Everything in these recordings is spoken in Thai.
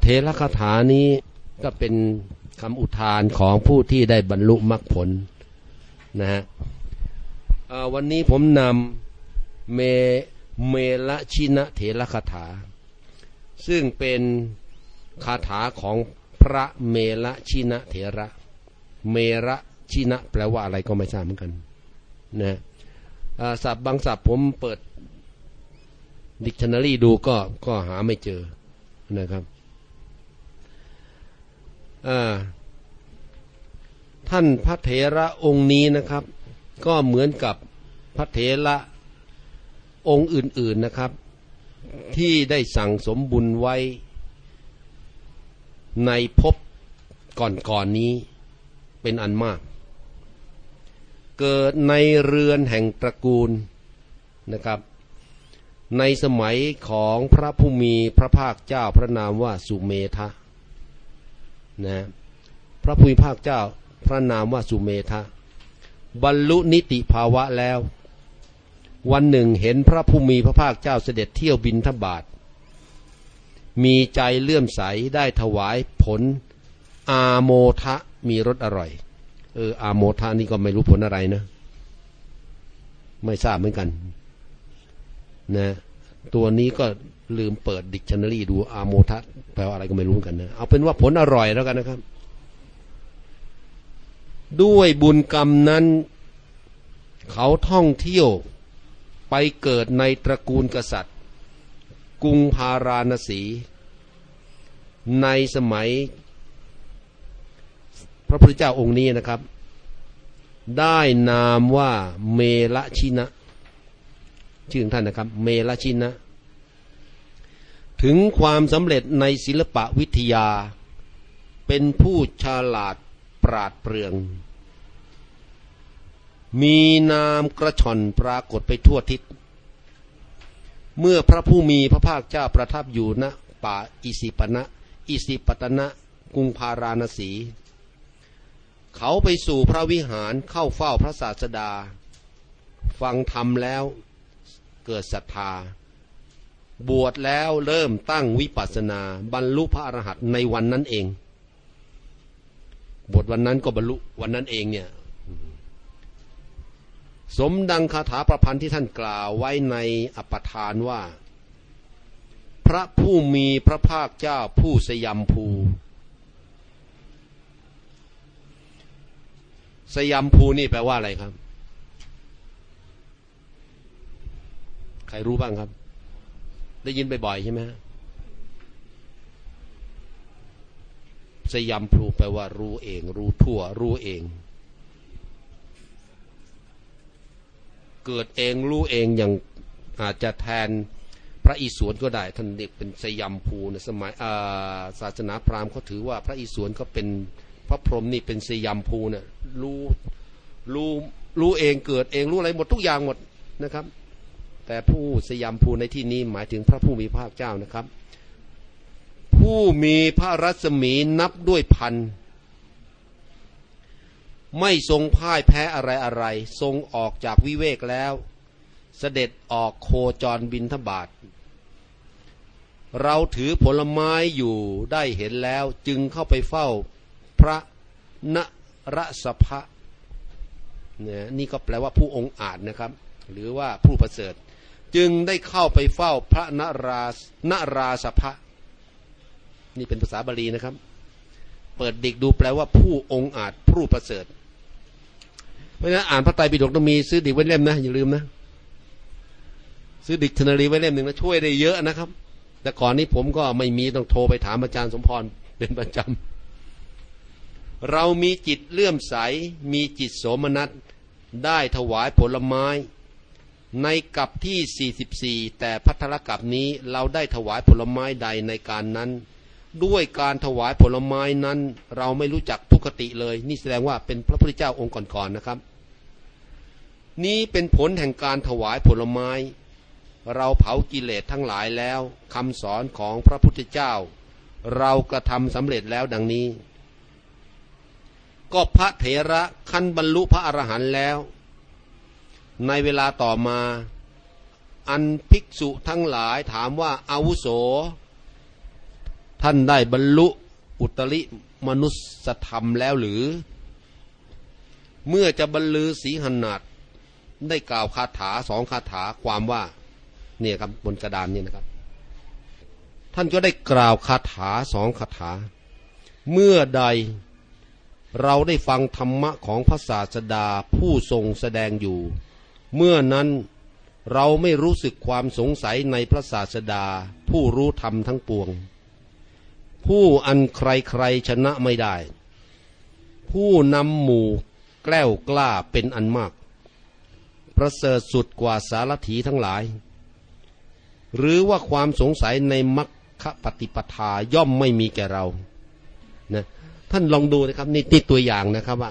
เทระคาถานี้ก็เป็นคำอุทานของผู้ที่ได้บรรลุมรรคผลนะฮะวันนี้ผมนำเมเมลชินะเถระคาถา ซึ่งเป็นคาถาของพระเมลชินะเถระ เมระชินะแปลว่าอะไรก็ไม่ทราบเหมือนกันนะศัพท์บางศัพท์ผมเปิดดิกชันนารีดูก็ก็หาไม่เจอนะครับ ท่านพระเถระองค์นี้นะครับ ก็เหมือนกับพระเถระองค์อื่น ๆนะครับ ที่ได้สั่งสมบุญไว้ ในภพก่อนๆนนี้เป็นอันมาก เกิดในเรือนแห่งตระกูลนะครับ ในสมัยของพระผู้มีพระภาคเจ้าพระนามว่าสุเมธะ นะพระผู้มีภาคเจ้าพระนามว่าสุเมธะบรรลุนิติภาวะแล้ว วันหนึ่งเห็นพระผู้มีพระภาคเจ้าเสด็จเที่ยวบินทบาท มีใจเลื่อมใสได้ถวายผลอาโมทะมีรสอร่อย เอออาโมทะนี่ก็ไม่รู้ผลอะไรนะ ไม่ทราบเหมือนกันนะตัวนี้ก็ ลืมเปิดดิกชันนารีดูอาโมทะแปลว่าอะไรก็ไม่รู้กันนะเอาเป็นว่าผลอร่อยแล้วกันนะครับ ด้วยบุญกรรมนั้น เขาท่องเที่ยวไปเกิดในตระกูลกษัตริย์ กรุงพาราณสี ในสมัย พระพุทธเจ้าองค์นี้นะครับ ได้นามว่าเมลชินะ ชื่อท่านนะครับ เมลชินะ ถึงความสำเร็จในศิลปะวิทยา เป็นผู้ฉลาดปราดเปรื่อง มีนามกระชอนปรากฏไปทั่วทิศ เมื่อพระผู้มีพระภาคเจ้าประทับอยู่ณป่าอิสิปนะอิสิปตนะกรุงพาราณสี เขาไปสู่พระวิหารเข้าเฝ้าพระศาสดา ฟังธรรมแล้วเกิดศรัทธา บวชแล้วเริ่มตั้งวิปัสนา บรรลุพระอรหันต์ในวันนั้นเองบทวันนั้นก็บรรลุวันนั้นเองเนี่ย สมดังคาถาประพันธ์ที่ท่านกล่าวไว้ในอปทานว่า พระผู้มีพระภาคเจ้าผู้สยามภูสยามภูนี่แปลว่าอะไรครับ ใครรู้บ้างครับ ได้ยินบ่อยๆใช่ไหมสยามภูแปลว่ารู้เอง รู้ทั่ว รู้เอง เกิดเองรู้เองอย่างอาจจะแทนพระอิศวรก็ได้ท่านเด็กเป็นสยามภูในสมัยศาสนาพราหมณ์เขาถือว่าพระอิศวรก็เป็นพระพรหมนี่เป็นสยามภูเนี่ยรู้รู้รู้เองเกิดเองรู้อะไรหมดทุกอย่างหมดนะครับ แต่ผู้สยามภูในที่นี้หมายถึงพระผู้มีพระเจ้านะครับ ผู้มีพระรัศมีนับด้วยพัน ไม่ทรงพ่ายแพ้อะไรอะไร ทรงออกจากวิเวกแล้ว เสด็จออกโคจรบินทบาท เราถือผลไม้อยู่ได้เห็นแล้วจึงเข้าไปเฝ้าพระนรสภะเนี่ยนี่ก็แปลว่าผู้องค์อาจนะครับ หรือว่าผู้ประเสริฐ จึงได้เข้าไปเฝ้าพระนรานราสภะนี่เป็นภาษาบาลีนะครับ เปิดดิกดูแปลว่าผู้องค์อาจผู้ประเสริฐ เพราะฉะนั้นอ่านพระไตรปิฎกต้องมีซื้อดิกไว้เล่มนะอย่าลืมนะ ซื้อดิกชนารีไว้เล่มหนึ่งนะช่วยได้เยอะนะครับ แต่ก่อนนี้ผมก็ไม่มีต้องโทรไปถามอาจารย์สมพรเป็นประจำเรามีจิตเลื่อมใสมีจิตโสมนัสได้ถวายผลไม้ ในกับที่ 44 แต่พัทธลกับนี้เราได้ถวายผลไม้ใดในการนั้น ด้วยการถวายผลไม้นั้น เราไม่รู้จักทุกติเลย นี่แสดงว่าเป็นพระพุทธเจ้าองค์ก่อนๆนะครับ นี้เป็นผลแห่งการถวายผลไม้ เราเผากิเลสทั้งหลายแล้วคำสอนของพระพุทธเจ้า เรากระทำสำเร็จแล้วดังนี้ ก็พระเถระขั้นบรรลุพระอรหันต์แล้ว ในเวลาต่อมา อันภิกษุทั้งหลายถามว่าอาวุโส ท่านได้บรรลุอุตริมนุสธรรมแล้วหรือ เมื่อจะบรรลือสีหนาดได้กล่าวคาถาสองคาถาความว่า เนี่ยครับบนกระดานนี่นะครับ ท่านก็ได้กล่าวคาถาสองคาถา เมื่อใดเราได้ฟังธรรมะของพระศาสดาผู้ทรงแสดงอยู่ เมื่อนั้นเราไม่รู้สึกความสงสัยในพระศาสดา ผู้รู้ธรรมทั้งปวง ผู้อันใครๆชนะไม่ได้ ผู้นำหมู่แกล้วกล้าเป็นอันมาก ประเสริฐสุดกว่าสารถีทั้งหลาย หรือว่าความสงสัยในมรรคปฏิปทาย่อมไม่มีแก่เรานะท่านลองดูนะครับนี่ติดตัวอย่างนะครับว่า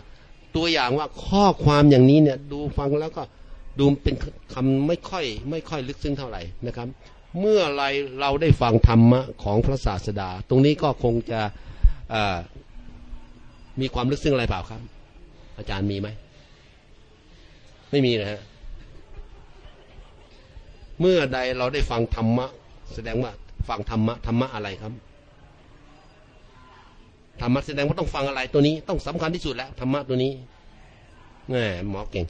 ตัวอย่างว่าข้อความอย่างนี้เนี่ยดูฟังแล้วก็ ดูเป็นคำไม่ค่อยไม่ค่อยลึกซึ้งเท่าไหร่นะครับ เมื่อไรเราได้ฟังธรรมะของพระศาสดา ตรงนี้ก็คงจะมีความลึกซึ้งอะไรเปล่าครับ อาจารย์มีไหมไม่มีนะฮะเมื่อใดเราได้ฟังธรรมะ แสดงว่าฟังธรรมะธรรมะอะไรครับธรรมะแสดงว่าต้องฟังอะไรตัวนี้ต้องสำคัญที่สุดแล้วธรรมะตัวนี้แหมหมอเก่ง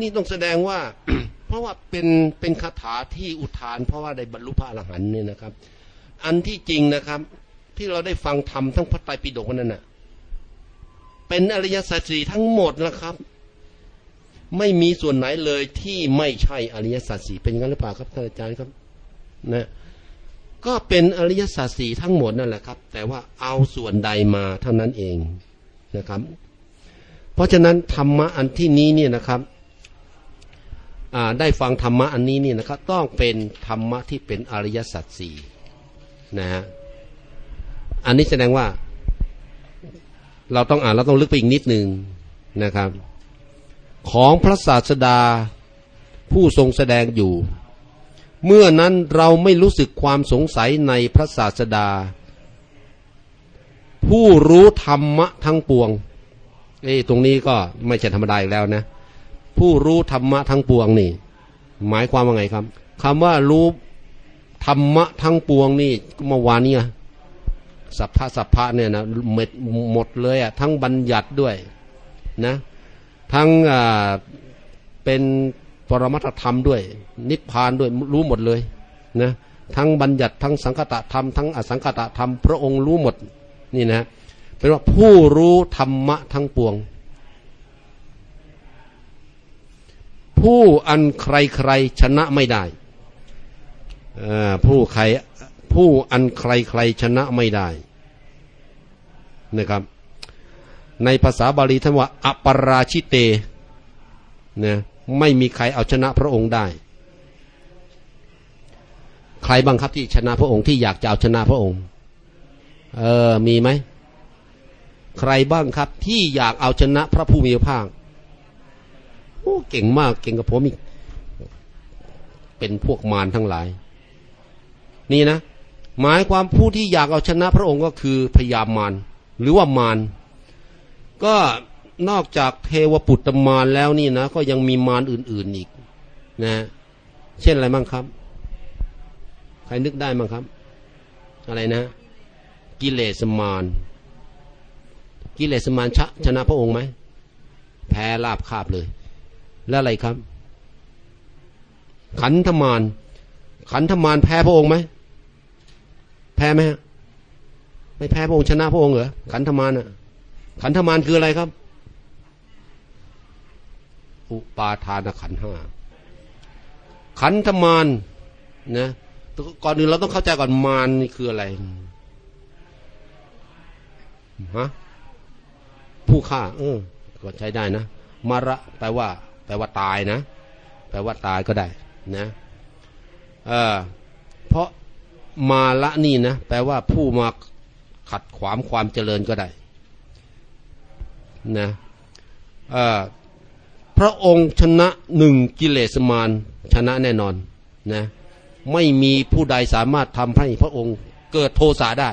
นี่ต้องแสดงว่า เพราะว่าเป็นเป็นคาถาที่อุทาน เพราะว่าได้บรรลุพระอรหันต์เนี่ยนะครับ อันที่จริงนะครับ ที่เราได้ฟังธรรมทั้งพระไตรปิฎกนั่นน่ะ เป็นอริยสัจสี่ทั้งหมดนะครับ ไม่มีส่วนไหนเลยที่ไม่ใช่อริยสัจสี่เป็นงั้นหรือเปล่าครับท่านอาจารย์ครับนะก็เป็นอริยสัจสี่ทั้งหมดนั่นแหละครับ แต่ว่าเอาส่วนใดมาเท่านั้นเองนะครับ เพราะฉะนั้นธรรมะอันที่นี้เนี่ยนะครับ ได้ฟังธรรมะอันนี้นี่นะครับต้องเป็นธรรมะที่เป็นอริยสัจสี่นะฮะอันนี้แสดงว่า เราต้องอ่านเราต้องลึกไปอีกนิดหนึ่งนะครับ ของพระศาสดาผู้ทรงแสดงอยู่ เมื่อนั้นเราไม่รู้สึกความสงสัยในพระศาสดา ผู้รู้ธรรมะทั้งปวงเอ้ตรงนี้ก็ไม่ใช่ธรรมดาอีกแล้วนะ ผู้รู้ธรรมะทั้งปวงนี่ หมายความว่าไงครับคำว่ารู้ธรรมะทั้งปวงนี่เมื่อวานนี้สัพพะสัพพะเนี่ยนะเม็ดหมดเลยอะทั้งบัญญัติด้วยนะ ทั้งอ่าเป็นปรมัตธรรมด้วย นิพพานด้วยรู้หมดเลยนะทั้งบัญญัติทั้งสังคตะธรรมทั้งอสังคตะธรรมพระองค์รู้หมดนี่นะเป็นว่าผู้รู้ธรรมะทั้งปวง ผู้อันใครใครชนะไม่ได้ผู้ใครผู้อันใครใครชนะไม่ได้นะครับ ในภาษาบาลีท่านว่าอปราชิเตนะไม่มีใครเอาชนะพระองค์ได้ ใครบ้างครับที่ชนะพระองค์ที่อยากจะเอาชนะพระองค์ เออมีไหมใครบ้างครับที่อยากเอาชนะพระผู้มีพระภาค โอ้เก่งมากเก่งกับผมอีก เป็นพวกมารทั้งหลาย นี่นะ หมายความผู้ที่อยากเอาชนะพระองค์ก็คือพยามารหรือว่ามารก็นอกจากเทวปุตตมารแล้วนี่นะ ก็ยังมีมารอื่น ๆอีก นะ เช่นอะไรบ้างครับ ใครนึกได้บ้างครับ อะไรนะ กิเลสมารกิเลสมารชชนะพระองค์ไหมแพ้ลาบคาบเลย แล้วอะไรครับ ขันธมารขันธมารแพ้พระองค์ไหมแพ้ไหมไม่แพ้พระองค์ชนะพระองค์เหรอขันธมารอะ ขันธมารคืออะไรครับ อุปาทานขันห้าขันธมารนะก่อนอื่นเราต้องเข้าใจก่อนมารนี่คืออะไรฮะผู้ฆ่า เออก็ใช้ได้นะ มาระแปลว่า แปลว่าตายนะ แปลว่าตายก็ได้นะเออเพราะมาละนี่นะแปลว่าผู้มาขัดขวางความเจริญก็ได้นะเออพระองค์ชนะหนึ่งกิเลสมารชนะแน่นอนนะไม่มีผู้ใดสามารถทำให้พระองค์เกิดโทสะได้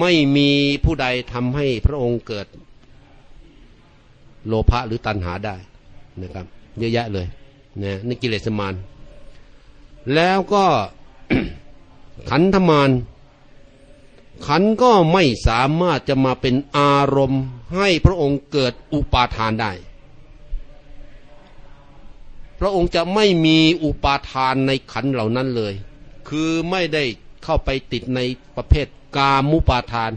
ไม่มีผู้ใดทำให้พระองค์เกิด โลภะหรือตัณหาได้นะครับ เยอะแยะเลยนะนี่กิเลสมารแล้วก็ขันธมารขันก็ไม่สามารถจะมาเป็นอารมณ์ให้พระองค์เกิดอุปาทานได้ พระองค์จะไม่มีอุปาทานในขันเหล่านั้นเลย คือไม่ได้เข้าไปติดในประเภทกามุปาทาน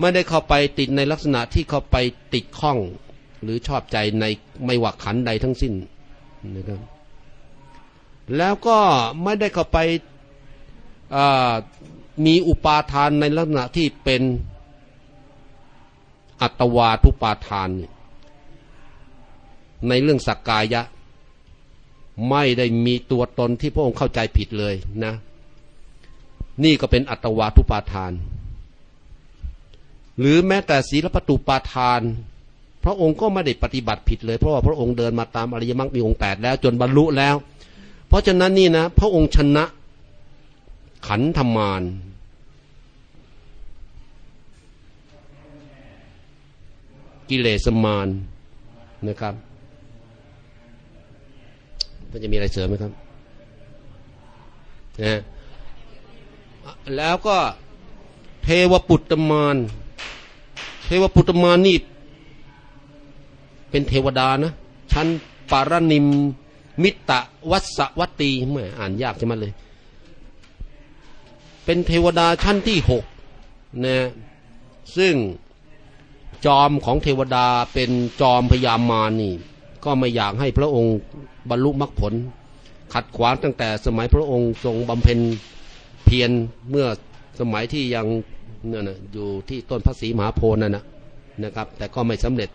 ไม่ได้เข้าไปติดในลักษณะที่เข้าไปติดข้อง หรือชอบใจในไม่ว่าขันใดทั้งสิ้นนะครับ แล้วก็ไม่ได้เข้าไปมีอุปาทานในลักษณะที่เป็นอัตวาทุปาทาน ในเรื่องสักกายะ ไม่ได้มีตัวตนที่พระองค์เข้าใจผิดเลยนะ นี่ก็เป็นอัตวาทุปาทาน หรือแม้แต่ศีลปตุปาทาน พระองค์ก็ไม่ได้ปฏิบัติผิดเลยเพราะว่าพระองค์เดินมาตามอริยมรรคมีองค์แปดแล้วจนบรรลุแล้ว เพราะฉะนั้นนี่นะ พระองค์ชนะขันธมานกิเลสมานนะครับมันจะมีอะไรเสริมไหมครับนะแล้วก็เทวปุตตมานเทวปุตตมานนี่ เป็นเทวดานะชั้นปารนิม มิตะวัสวัตตีไม่อ่านยากใช่ไหมเลย เป็นเทวดาชั้นที่หกนะซึ่งจอมของเทวดาเป็นจอมพยามานี่ ก็ไม่อยากให้พระองค์บรรลุมรรคผล ขัดขวางตั้งแต่สมัยพระองค์ทรงบำเพ็ญเพียรเมื่อสมัยที่ยังเนี่ยนะอยู่ที่ต้นพระศรีมหาโพธิ์นั่นนะนะครับ แต่ก็ไม่สำเร็จ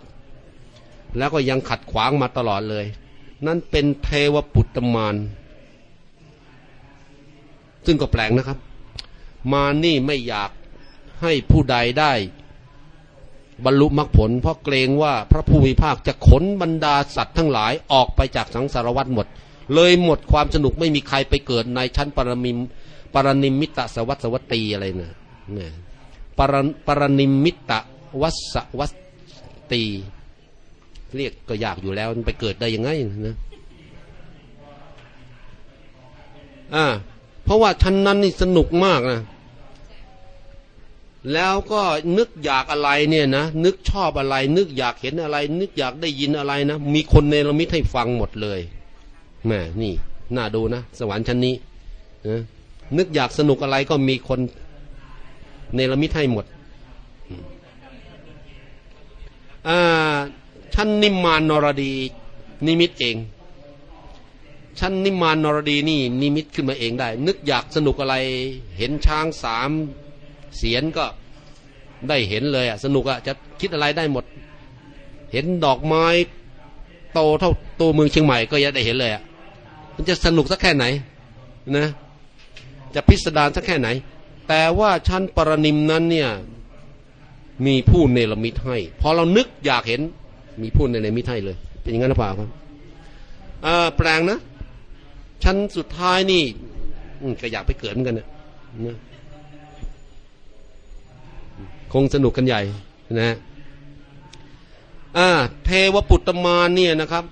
แล้วก็ยังขัดขวางมาตลอดเลย นั่นเป็นเทวปุตตมานซึ่งก็แปลงนะครับ มานี่ไม่อยากให้ผู้ใดได้ บรรลุมรรคผล เพราะเกรงว่าพระผู้มีภาคจะขนบรรดาสัตว์ทั้งหลายออกไปจากสังสารวัฏหมด เลยหมดความสนุกไม่มีใครไปเกิดในชั้นปรมิมปรนิมิตะสวัสวัตีอะไรนะเนี่ยปรปรนิมิตะวัสวัตตี เรียกก็ยากอยู่แล้วไปเกิดได้ยังไงนะอ่าเพราะว่าชั้นนั้นนี่สนุกมากนะแล้วก็นึกอยากอะไรเนี่ยนะนึกชอบอะไร นึกอยากเห็นอะไร นึกอยากได้ยินอะไรนะมีคนเนรมิตให้ฟังหมดเลยแม่นี่น่าดูนะสวรรค์ชั้นนี้นะนึกอยากสนุกอะไรก็มีคนเนรมิตให้หมด อ่าชั้นนิมมานนรดีนิมิตเองชั้นนิมานนรดีนี่นิมิตขึ้นมาเองได้ นึกอยากสนุกอะไร เห็นช้างสามเสียนก็ได้เห็นเลยอะสนุกอะจะคิดอะไรได้หมด เห็นดอกไม้โตเท่าตัวเมืองเชียงใหม่ก็ยังได้เห็นเลยอะมันจะสนุกสักแค่ไหนนะจะพิสดารสักแค่ไหน แต่ว่าชั้นปรนิมนั้นเนี่ยมีผู้เนรมิตให้ พอเรานึกอยากเห็น มีผู้เนรมิตให้เลย เป็นอย่างนั้นหรือเปล่าครับแปลงนะชั้นสุดท้ายนี่ก็อยากไปเกิดเหมือนกันนะคงสนุกกันใหญ่นะอ่าเทวปุตตมาเนี่ยนะครับ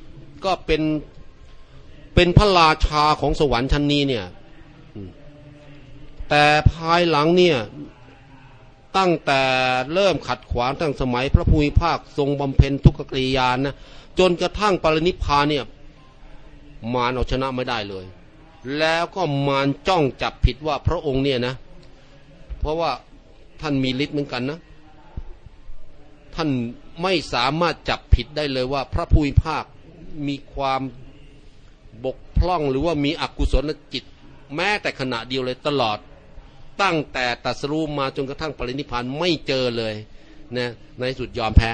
ก็เป็นเป็นพระราชาของสวรรค์ชั้นนี้เนี่ย แต่ภายหลังเนี่ย ตั้งแต่เริ่มขัดขวางตั้งสมัย พระภูมิภาคทรงบำเพ็ญทุกขกริยานนะจนกระทั่งปรินิพพานเนี่ยมารเอาชนะไม่ได้เลย แล้วก็มารจ้องจับผิดว่าพระองค์เนี่ยนะ เพราะว่าท่านมีฤทธิ์เหมือนกันนะ ท่านไม่สามารถจับผิดได้เลยว่า พระภูมิภาคมีความบกพร่องหรือว่ามีอกุศลจิต แม้แต่ขณะเดียวเลยตลอด ตั้งแต่ตัสรู้มาจนกระทั่งปรินิพานไม่เจอเลยนะในสุดยอมแพ้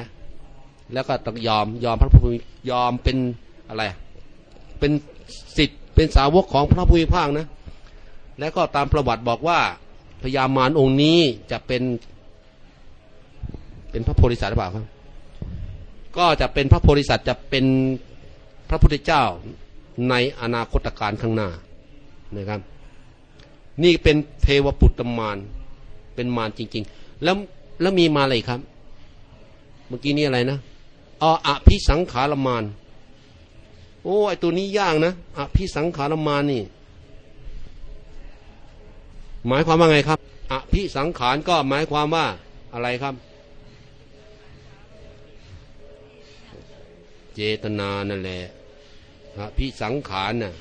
แล้วก็ต้องยอมยอมพระภูมิยอมเป็นอะไรเป็นสิทธิ์เป็นสาวกของพระพุทธภาคนะ และก็ตามประวัติบอกว่าพญามารองค์นี้จะเป็น เป็นพระโพธิสัตว์หรือเปล่าครับ ก็จะเป็นพระโพธิสัตว์จะเป็นพระพุทธเจ้าในอนาคตการข้างหน้านะครับ นี่เป็นเทวปุตตมารเป็นมารจริง ๆ แล้วแล้วมีมาอะไรครับ เมื่อกี้นี่อะไรนะออภิสังขารมารโอ้ไอตัวนี้ยากนะอภิสังขารมานี่ หมายความว่าไงครับอภิสังขารก็หมายความว่าอะไรครับ เจตนานั่นแหละอภิสังขารน่ะ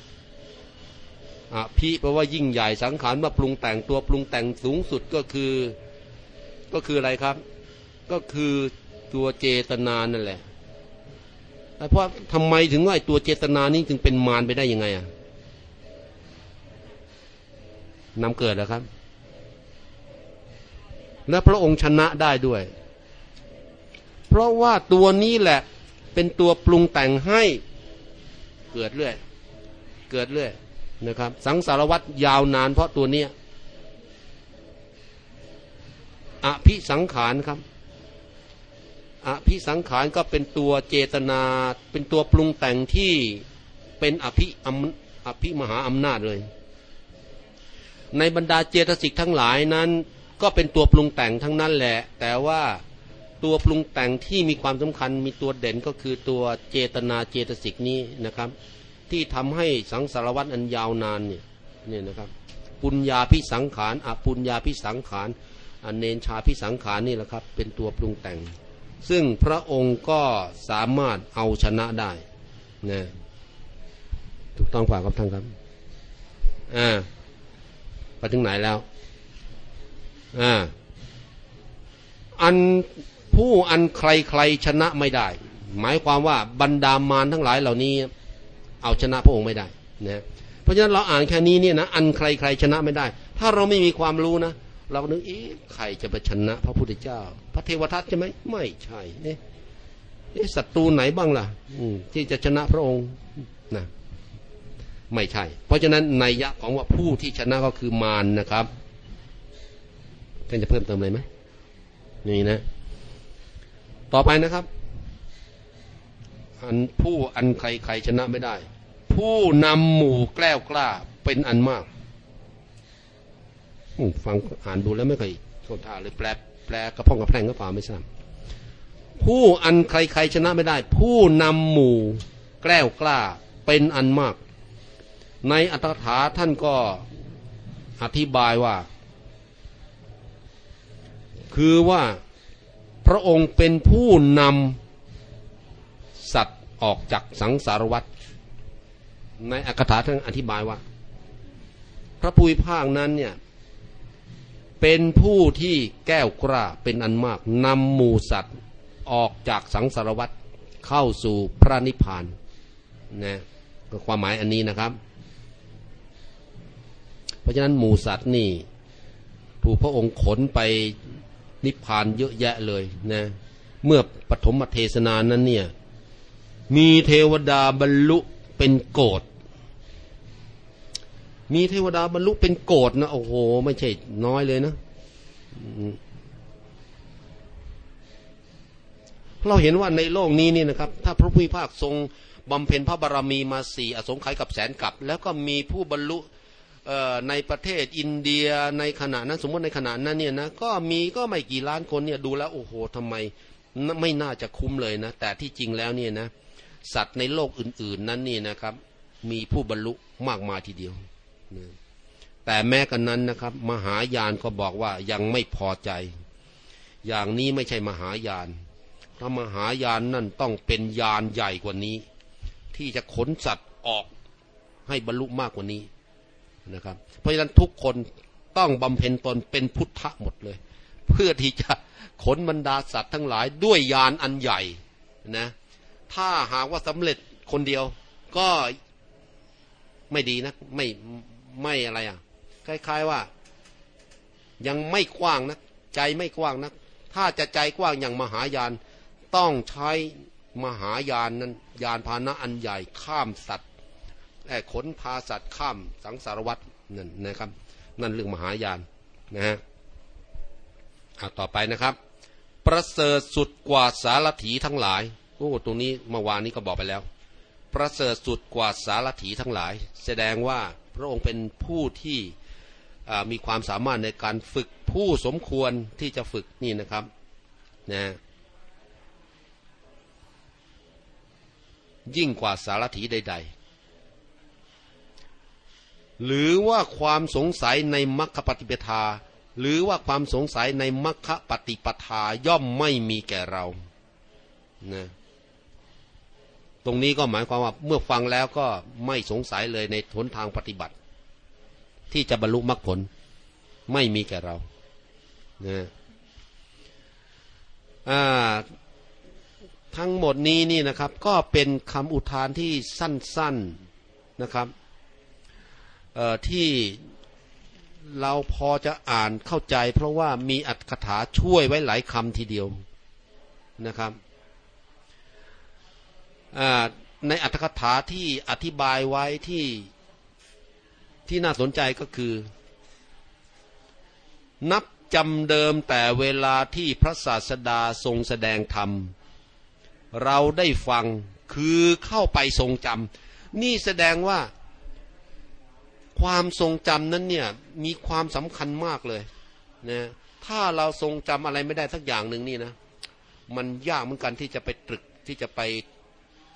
อภิแปลว่ายิ่งใหญ่สังขารว่าปรุงแต่งตัวปรุงแต่งสูงสุดก็คือ ก็คืออะไรครับ ก็คือตัวเจตนานั่นแหละเพราะทำไมถึงว่าตัวเจตนานี้จึงเป็นมารไปได้ยังไงอะนำเกิดแล้วครับ และพระองค์ชนะได้ด้วย เพราะว่าตัวนี้แหละ เป็นตัวปรุงแต่งให้ เกิดเรื่อย เกิดเรื่อย นะครับ สังสารวัตรยาวนานเพราะตัวเนี้ยอภิสังขารครับอภิสังขารก็เป็นตัวเจตนา เป็นตัวปรุงแต่งที่เป็นอภิอภิมหาอำนาจเลย ในบรรดาเจตสิกทั้งหลายนั้น ก็เป็นตัวปรุงแต่งทั้งนั้นแหละ แต่ว่าตัวปรุงแต่งที่มีความสำคัญมีตัวเด่นก็คือตัวเจตนาเจตสิกนี้นะครับ ที่ทำให้สังสารวัตรอันยาวนานเนี่ยเนี่ยนะครับ ปุญญาพิสังขารอปุญญาพิสังขารอเนนชาพิสังขารนี่แหละครับ เป็นตัวปรุงแต่ง ซึ่งพระองค์ก็สามารถเอาชนะได้นะถูกต้องฝ่าครับท่านครับอ่าไปถึงไหนแล้วอ่าอันผู้อันใครใครชนะไม่ได้ หมายความว่าบรรดามารทั้งหลายเหล่านี้ เอาชนะพระองค์ไม่ได้นะเพราะฉะนั้นเราอ่านแค่นี้เนี่ยนะอันใครใครชนะไม่ได้ ถ้าเราไม่มีความรู้นะ เรานึกเอ๊ะใครจะไปชนะ พระพุทธเจ้า พระเทวทัตใช่ไหมไม่ใช่เนี่ยศัตรูไหนบ้างล่ะที่จะชนะพระองค์นะไม่ใช่ เพราะฉะนั้นในยะของว่าผู้ที่ชนะก็คือมารนนะครับท่านจะเพิ่มเติมอะไรไหมนี่นะ ต่อไปนะครับ อันผู้อันใครใครชนะไม่ได้ ผู้นำหมู่แกล้วกล้าเป็นอันมากฟังอ่านดูแล้วไม่เคยโทษท่าเลยแปลแปลกระพองกระแพงก็ฝ่าไม่ทราบผู้อันใครใครชนะไม่ได้ ผู้นำหมู่แกล้วกล้าเป็นอันมาก ในอัตถถาท่านก็อธิบายว่า คือว่าพระองค์เป็นผู้นำสัตว์ออกจากสังสารวัฏ ในอัตถถาท่านอธิบายว่า พระภูมิภาคนั้นเนี่ยเป็นผู้ที่แก้วกล้าเป็นอันมากนำหมูสัตว์ออกจากสังสารวัฏเข้าสู่พระนิพพานนะก็ความหมายอันนี้นะครับ เพราะฉะนั้นหมูสัตว์นี่ถูกพระองค์ขนไปนิพพานเยอะแยะเลยนะเมื่อปฐมเทศนานั้นเนี่ยมีเทวดาบรรลุ เป็นโกดมีเทวดาบรรลุเป็นโกดนะโอ้โห ไม่ใช่น้อยเลยนะเราเห็นว่าในโลกนี้นี่นะครับ ถ้าพระพุทธภาคทรงบำเพ็ญพระบารมีมาสี่อสงไขยกับแสนกับ แล้วก็มีผู้บรรลุในประเทศอินเดียในขณะนั้น สมมติในขณะนั้นเนี่ยนะก็มีก็ไม่กี่ล้านคนเนี่ยดูแล้วโอ้โหทำไมไม่น่าจะคุ้มเลยนะ แต่ที่จริงแล้วเนี่ยนะ สัตว์ในโลกอื่น ๆ นั้นนี่นะครับ มีผู้บรรลุมากมายทีเดียวนะแต่แม้กันนั้นนะครับ มหายานก็บอกว่ายังไม่พอใจ อย่างนี้ไม่ใช่มหายานพระมหายานนั่นต้องเป็นยานใหญ่กว่านี้ ที่จะขนสัตว์ออกให้บรรลุมากกว่านี้นะครับ เพราะฉะนั้นทุกคนต้องบำเพ็ญตนเป็นพุทธะหมดเลย เพื่อที่จะขนบรรดาสัตว์ทั้งหลายด้วยยานอันใหญ่นะ ถ้าหากว่าสำเร็จคนเดียว ก็ไม่ดีนะไม่ไม่อะไรอะ คล้าย ๆว่า ยังไม่กว้างนะใจไม่กว้างนะถ้าจะใจกว้างอย่างมหายาน ต้องใช้มหายานนั้นยานพาหนะอันใหญ่ข้ามสัตว์ขนพาสัตว์ข้ามสังสารวัตรนั่นนะครับ นั่นเรื่องมหายานนะฮะต่อไปนะครับ ประเสริฐสุดกว่าสารถีทั้งหลาย โอ้ตรงนี้เมื่อวานนี้ก็บอกไปแล้ว ประเสริฐสุดกว่าสารถีทั้งหลาย แสดงว่าพระองค์เป็นผู้ที่มีความสามารถในการฝึกผู้สมควรที่จะฝึกนี่นะครับนะยิ่งกว่าสารถีใด ๆ หรือว่าความสงสัยในมรรคปฏิปทา หรือว่าความสงสัยในมรรคปฏิปทาย่อมไม่มีแก่เรานะ ตรงนี้ก็หมายความว่าเมื่อฟังแล้วก็ไม่สงสัยเลยในหนทางปฏิบัติ ที่จะบรรลุมรรคผลไม่มีแก่เรานะทั้งหมดนี้นี่นะครับ ก็เป็นคำอุทานที่สั้น ๆนะครับที่เราพอจะอ่านเข้าใจ เพราะว่ามีอัตถกถาช่วยไว้หลายคำทีเดียวนะครับ ในอัตถกถาที่อธิบายไว้ที่ที่น่าสนใจก็คือ นับจำเดิมแต่เวลาที่พระศาสดาทรงแสดงธรรม เราได้ฟังคือเข้าไปทรงจำนี่แสดงว่า ความทรงจำนั้นเนี่ยมีความสำคัญมากเลยนะถ้าเราทรงจำอะไรไม่ได้สักอย่างหนึ่งนี่นะ มันยากเหมือนกันที่จะไปตรึกที่จะไป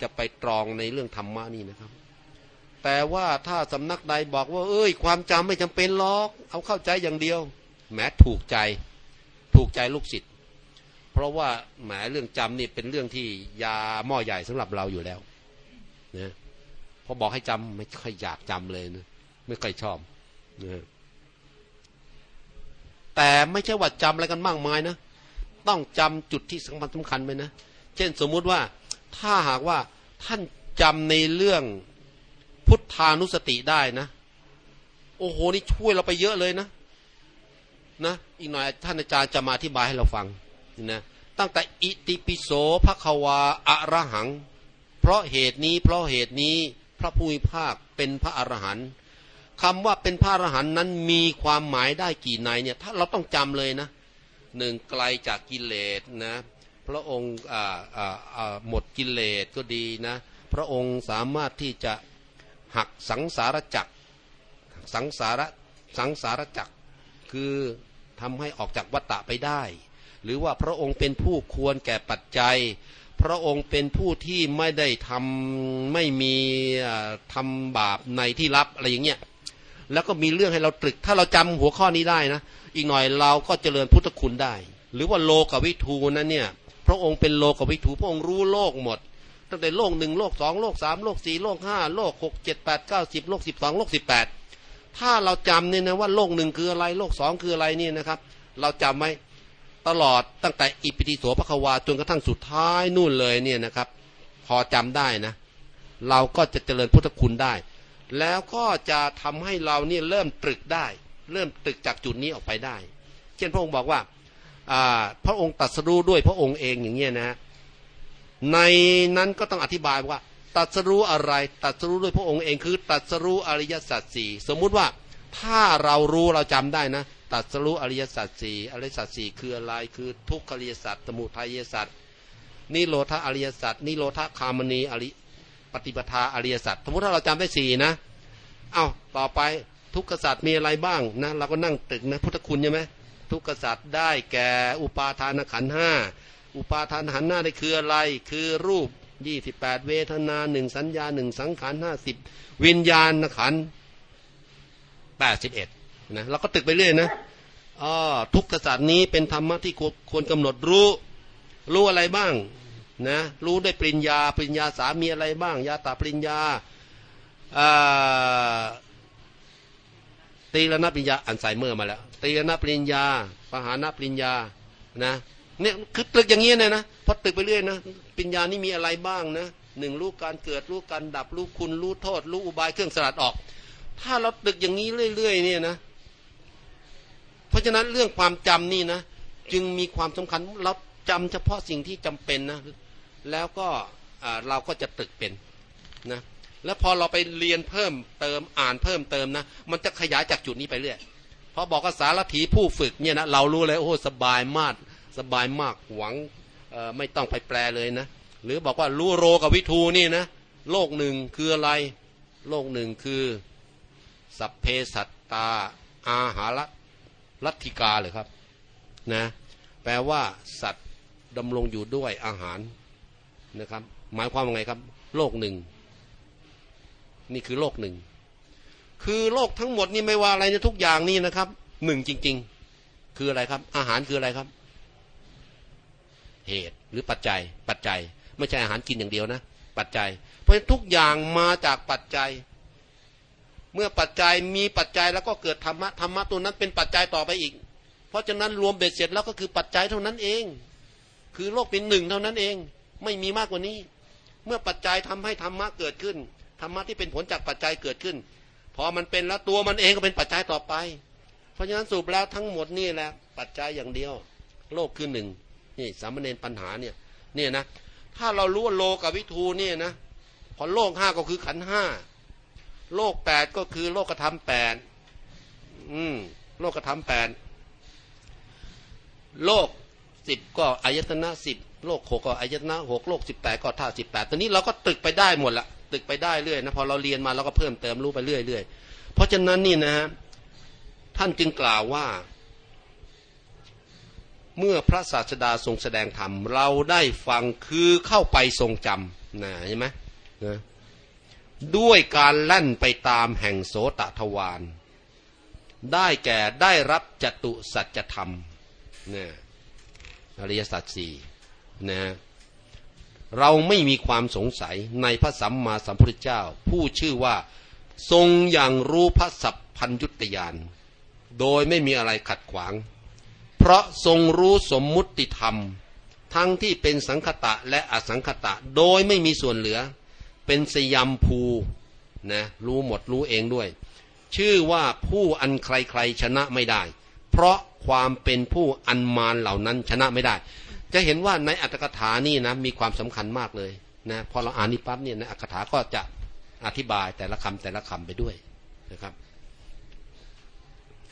จะไปตรองในเรื่องธรรมะนี่นะครับ แต่ว่าถ้าสำนักใดบอกว่า เอ้ย ความจำไม่จำเป็นหรอก เอาเข้าใจอย่างเดียว แม้ถูกใจถูกใจลูกศิษย์เพราะว่าแหมเรื่องจำนี่เป็นเรื่องที่ยาหม้อใหญ่สำหรับเราอยู่แล้วนะพอบอกให้จำไม่ค่อยอยากจำเลยนะไม่ค่อยชอบนะแต่ไม่ใช่ว่าจำอะไรกันมากมายนะ ต้องจำจุดที่สำคัญสำคัญไปนะ เช่นสมมุติว่า ถ้าหากว่าท่านจำในเรื่องพุทธานุสติได้นะ โอ้โหนี่ช่วยเราไปเยอะเลยนะนะอีกหน่อยท่านอาจารย์จะมาอธิบายให้เราฟังนะตั้งแต่อิติปิโสภควาอะระหัง เพราะเหตุนี้เพราะเหตุนี้พระผู้มีภาคเป็นพระอรหันต์คำว่าเป็นพระอรหันต์นั้นมีความหมายได้กี่ในเนี่ย ถ้าเราต้องจำเลยนะหนึ่งไกลจากกิเลสนะ พระองค์หมดกิเลสก็ดีนะ พระองค์สามารถที่จะหักสังสารจักสังสารสังสารจักคือทำให้ออกจากวัฏฏะไปได้ หรือว่าพระองค์เป็นผู้ควรแก่ปัจจัย พระองค์เป็นผู้ที่ไม่ได้ทำไม่มีทำบาปในที่ลับอะไรอย่างเงี้ยแล้วก็มีเรื่องให้เราตรึก ถ้าเราจำหัวข้อนี้ได้นะ อีกหน่อยเราก็เจริญพุทธคุณได้ หรือว่าโลกวิทูนั้นเนี่ย พระองค์เป็นโลกวิถูพระองค์รู้โลกหมด ตั้งแต่โลกหนึ่งโลกสองโลกสามโลกสี่โลกห้าโลกหกเจ็ดแปดเก้าสิบโลกสิบสองโลกสิบแปดถ้าเราจำเนี่ยนะว่าโลกหนึ่งคืออะไรโลกสองคืออะไรนี่นะครับ เราจำไว้ตลอดตั้งแต่อิปิติโสภควาจนกระทั่งสุดท้ายนู่นเลยเนี่ยนะครับ พอจำได้นะ เราก็จะเจริญพุทธคุณได้ แล้วก็จะทำให้เราเนี่ยเริ่มตรึกได้ เริ่มตรึกจากจุดนี้ออกไปได้ เช่นพระองค์บอกว่า พระองค์ตัดสรู้ด้วยพระองค์เองอย่างเงี้ยนะ ในนั้นก็ต้องอธิบายว่า ตัดสรู้อะไร ตัดสรู้ด้วยพระองค์เองคือ ตัดสรู้อริยสัจสี่สมมุติว่าถ้าเรารู้เราจำได้นะ ตัดสรู้อริยสัจสี่อริยสัจสี่คืออะไรคือทุกขอริยสัจสมุทัยสัจนิโรธาอริยสัจนิโรธาคามณีอริปฏิปทาอริยสัจสมมติถ้าเราจำได้สี่นะ เอาต่อไปทุกขสัจมีอะไรบ้างนะเราก็นั่งตึกนะพุทธคุณใช่ไหม ทุกขสัตว์ได้แก่อุปาทานขันห้าอุปาทานขันห้าได้คืออะไร คือรูปยี่สิบแปดเวทนาหนึ่งสัญญาหนึ่งสังขารห้าสิบวิญญาณขันแปดสิบเอ็ดนะเราก็ตึกไปเรื่อยนะอ๋อทุกขสัตว์นี้เป็นธรรมะที่ควรกำหนดรู้รู้อะไรบ้างนะรู้ด้วยปริญญาปริญญาสามีอะไรบ้าง ยาตาปริญญาตีละนับปริญญาอันไซเมอร์มาแล้ว ตีนับปริญญาปหานับปริญญานะเนี่ยคือตึกอย่างนี้เนี่ยนะพอตึกไปเรื่อยนะปริญญานี่มีอะไรบ้างนะหนึ่งรู้การเกิดรู้การดับรู้คุณรู้โทษ รู้อุบายเครื่องสลัดออก ถ้าเราตึกอย่างนี้เรื่อย ๆ เนี่ยนะ เพราะฉะนั้นเรื่องความจำนี่นะ จึงมีความสำคัญเราจำเฉพาะสิ่งที่จำเป็นนะ แล้วก็เราก็จะตึกเป็นนะแล้วพอเราไปเรียนเพิ่มเติมอ่านเพิ่มเติมนะ มันจะขยายจากจุดนี้ไปเรื่อย พอบอกภาษารถีผู้ฝึกเนี่ยนะเรารู้เลยโอ้สบายมากสบายมากหวังไม่ต้องไปแปลเลยนะ หรือบอกว่ารู้โรกับวิทูนี่นะโลกหนึ่งคืออะไร โลกหนึ่งคือสัพเพสัตตาอาหารลัทธิกาเลยครับนะแปลว่าสัตว์ดำรงอยู่ด้วยอาหารนะครับ หมายความว่าไงครับ โลกหนึ่ง นี่คือโลกหนึ่ง คือโลกทั้งหมดนี่ไม่ว่าอะไรในทุกอย่างนี่นะครับหนึ่งจริง ๆ คืออะไรครับ อาหารคืออะไรครับ เหตุหรือปัจจัย ปัจจัย ไม่ใช่อาหารกินอย่างเดียวนะ ปัจจัย เพราะทุกอย่างมาจากปัจจัย เมื่อปัจจัยมีปัจจัยแล้วก็เกิดธรรมะธรรมะตัวนั้นเป็นปัจจัยต่อไปอีก เพราะฉะนั้นรวมเบ็ดเสร็จแล้วก็คือปัจจัยเท่านั้นเอง คือโลกเป็นหนึ่งเท่านั้นเอง ไม่มีมากกว่านี้ เมื่อปัจจัยทำให้ธรรมะเกิดขึ้นธรรมะที่เป็นผลจากปัจจัยเกิดขึ้น พอมันเป็นแล้วตัวมันเองก็เป็นปัจจัยต่อไป เพราะฉะนั้นสูบแล้วทั้งหมดนี่แหละปัจจัยอย่างเดียว โลกคือหนึ่งนี่สามเณรปัญหาเนี่ยเนี่ยนะ ถ้าเรารู้ว่าโลกับวิทูเนี่ยนะพอโลกห้าก็คือขันห้าโลกแปดก็คือโลกธรรมแปดอืมโลกธรรมแปดโลกสิบก็อายตนะสิบโลกหกก็อายตนะหกโลกสิบแปดก็ท่าสิบแปดตอนนี้เราก็ตึกไปได้หมดละ ตึกไปได้เรื่อยนะพอเราเรียนมาเราก็เพิ่มเติมรู้ไปเรื่อยเรื่อยเพราะฉะนั้นนี่นะฮะท่านจึงกล่าวว่า เมื่อพระศาสดาทรงแสดงธรรม เราได้ฟังคือเข้าไปทรงจำนะใช่ไหมนะด้วยการแล่นไปตามแห่งโสตทวารได้แก่ได้รับจตุสัจธรรมเนี่ยอริยสัจสี่นะ เราไม่มีความสงสัยในพระสัมมาสัมพุทธเจ้า ผู้ชื่อว่าทรงอย่างรู้พระสัพพัญยุตยานโดยไม่มีอะไรขัดขวาง เพราะทรงรู้สมมุติธรรม ทั้งที่เป็นสังคตะและอสังคตะโดยไม่มีส่วนเหลือ เป็นสยามภูนะรู้หมดรู้เองด้วย ชื่อว่าผู้อันใครๆชนะไม่ได้ เพราะความเป็นผู้อันมารเหล่านั้นชนะไม่ได้ จะเห็นว่าในอัตถกถานี่นะมีความสำคัญมากเลยนะพอเราอ่านนี้ปั๊บเนี่ยในอัตถกถาก็จะอธิบายแต่ละคำแต่ละคำไปด้วยนะครับ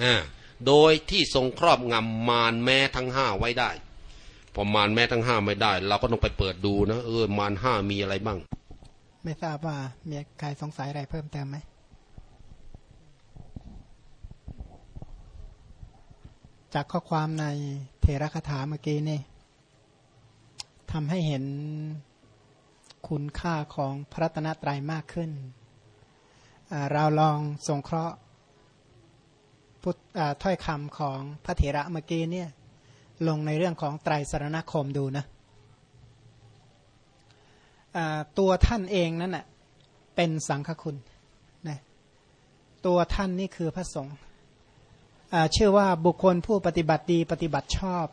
อ่าโดยที่ทรงครอบงำมารแม้ทั้งห้าไว้ได้ พอมารแม้ทั้งห้าไม่ได้ เราก็ต้องไปเปิดดูนะเออมารห้ามีอะไรบ้าง ไม่ทราบว่ามีใครสงสัยอะไรเพิ่มเติมไหมจากข้อความในเทระคาถาเมื่อกี้นี่ ทำให้เห็นคุณค่าของพระตนะตรัยมากขึ้น เราลองสงเคราะห์พุทถ้อยคำของพระเถระเมื่อกี้เนี่ยลงในเรื่องของไตรสรณคมดูนะตัวท่านเองนั่นแหะเป็นสังฆคุณนะตัวท่านนี่คือพระสงฆ์เชื่อว่าบุคคลผู้ปฏิบัติดีปฏิบัติชอบ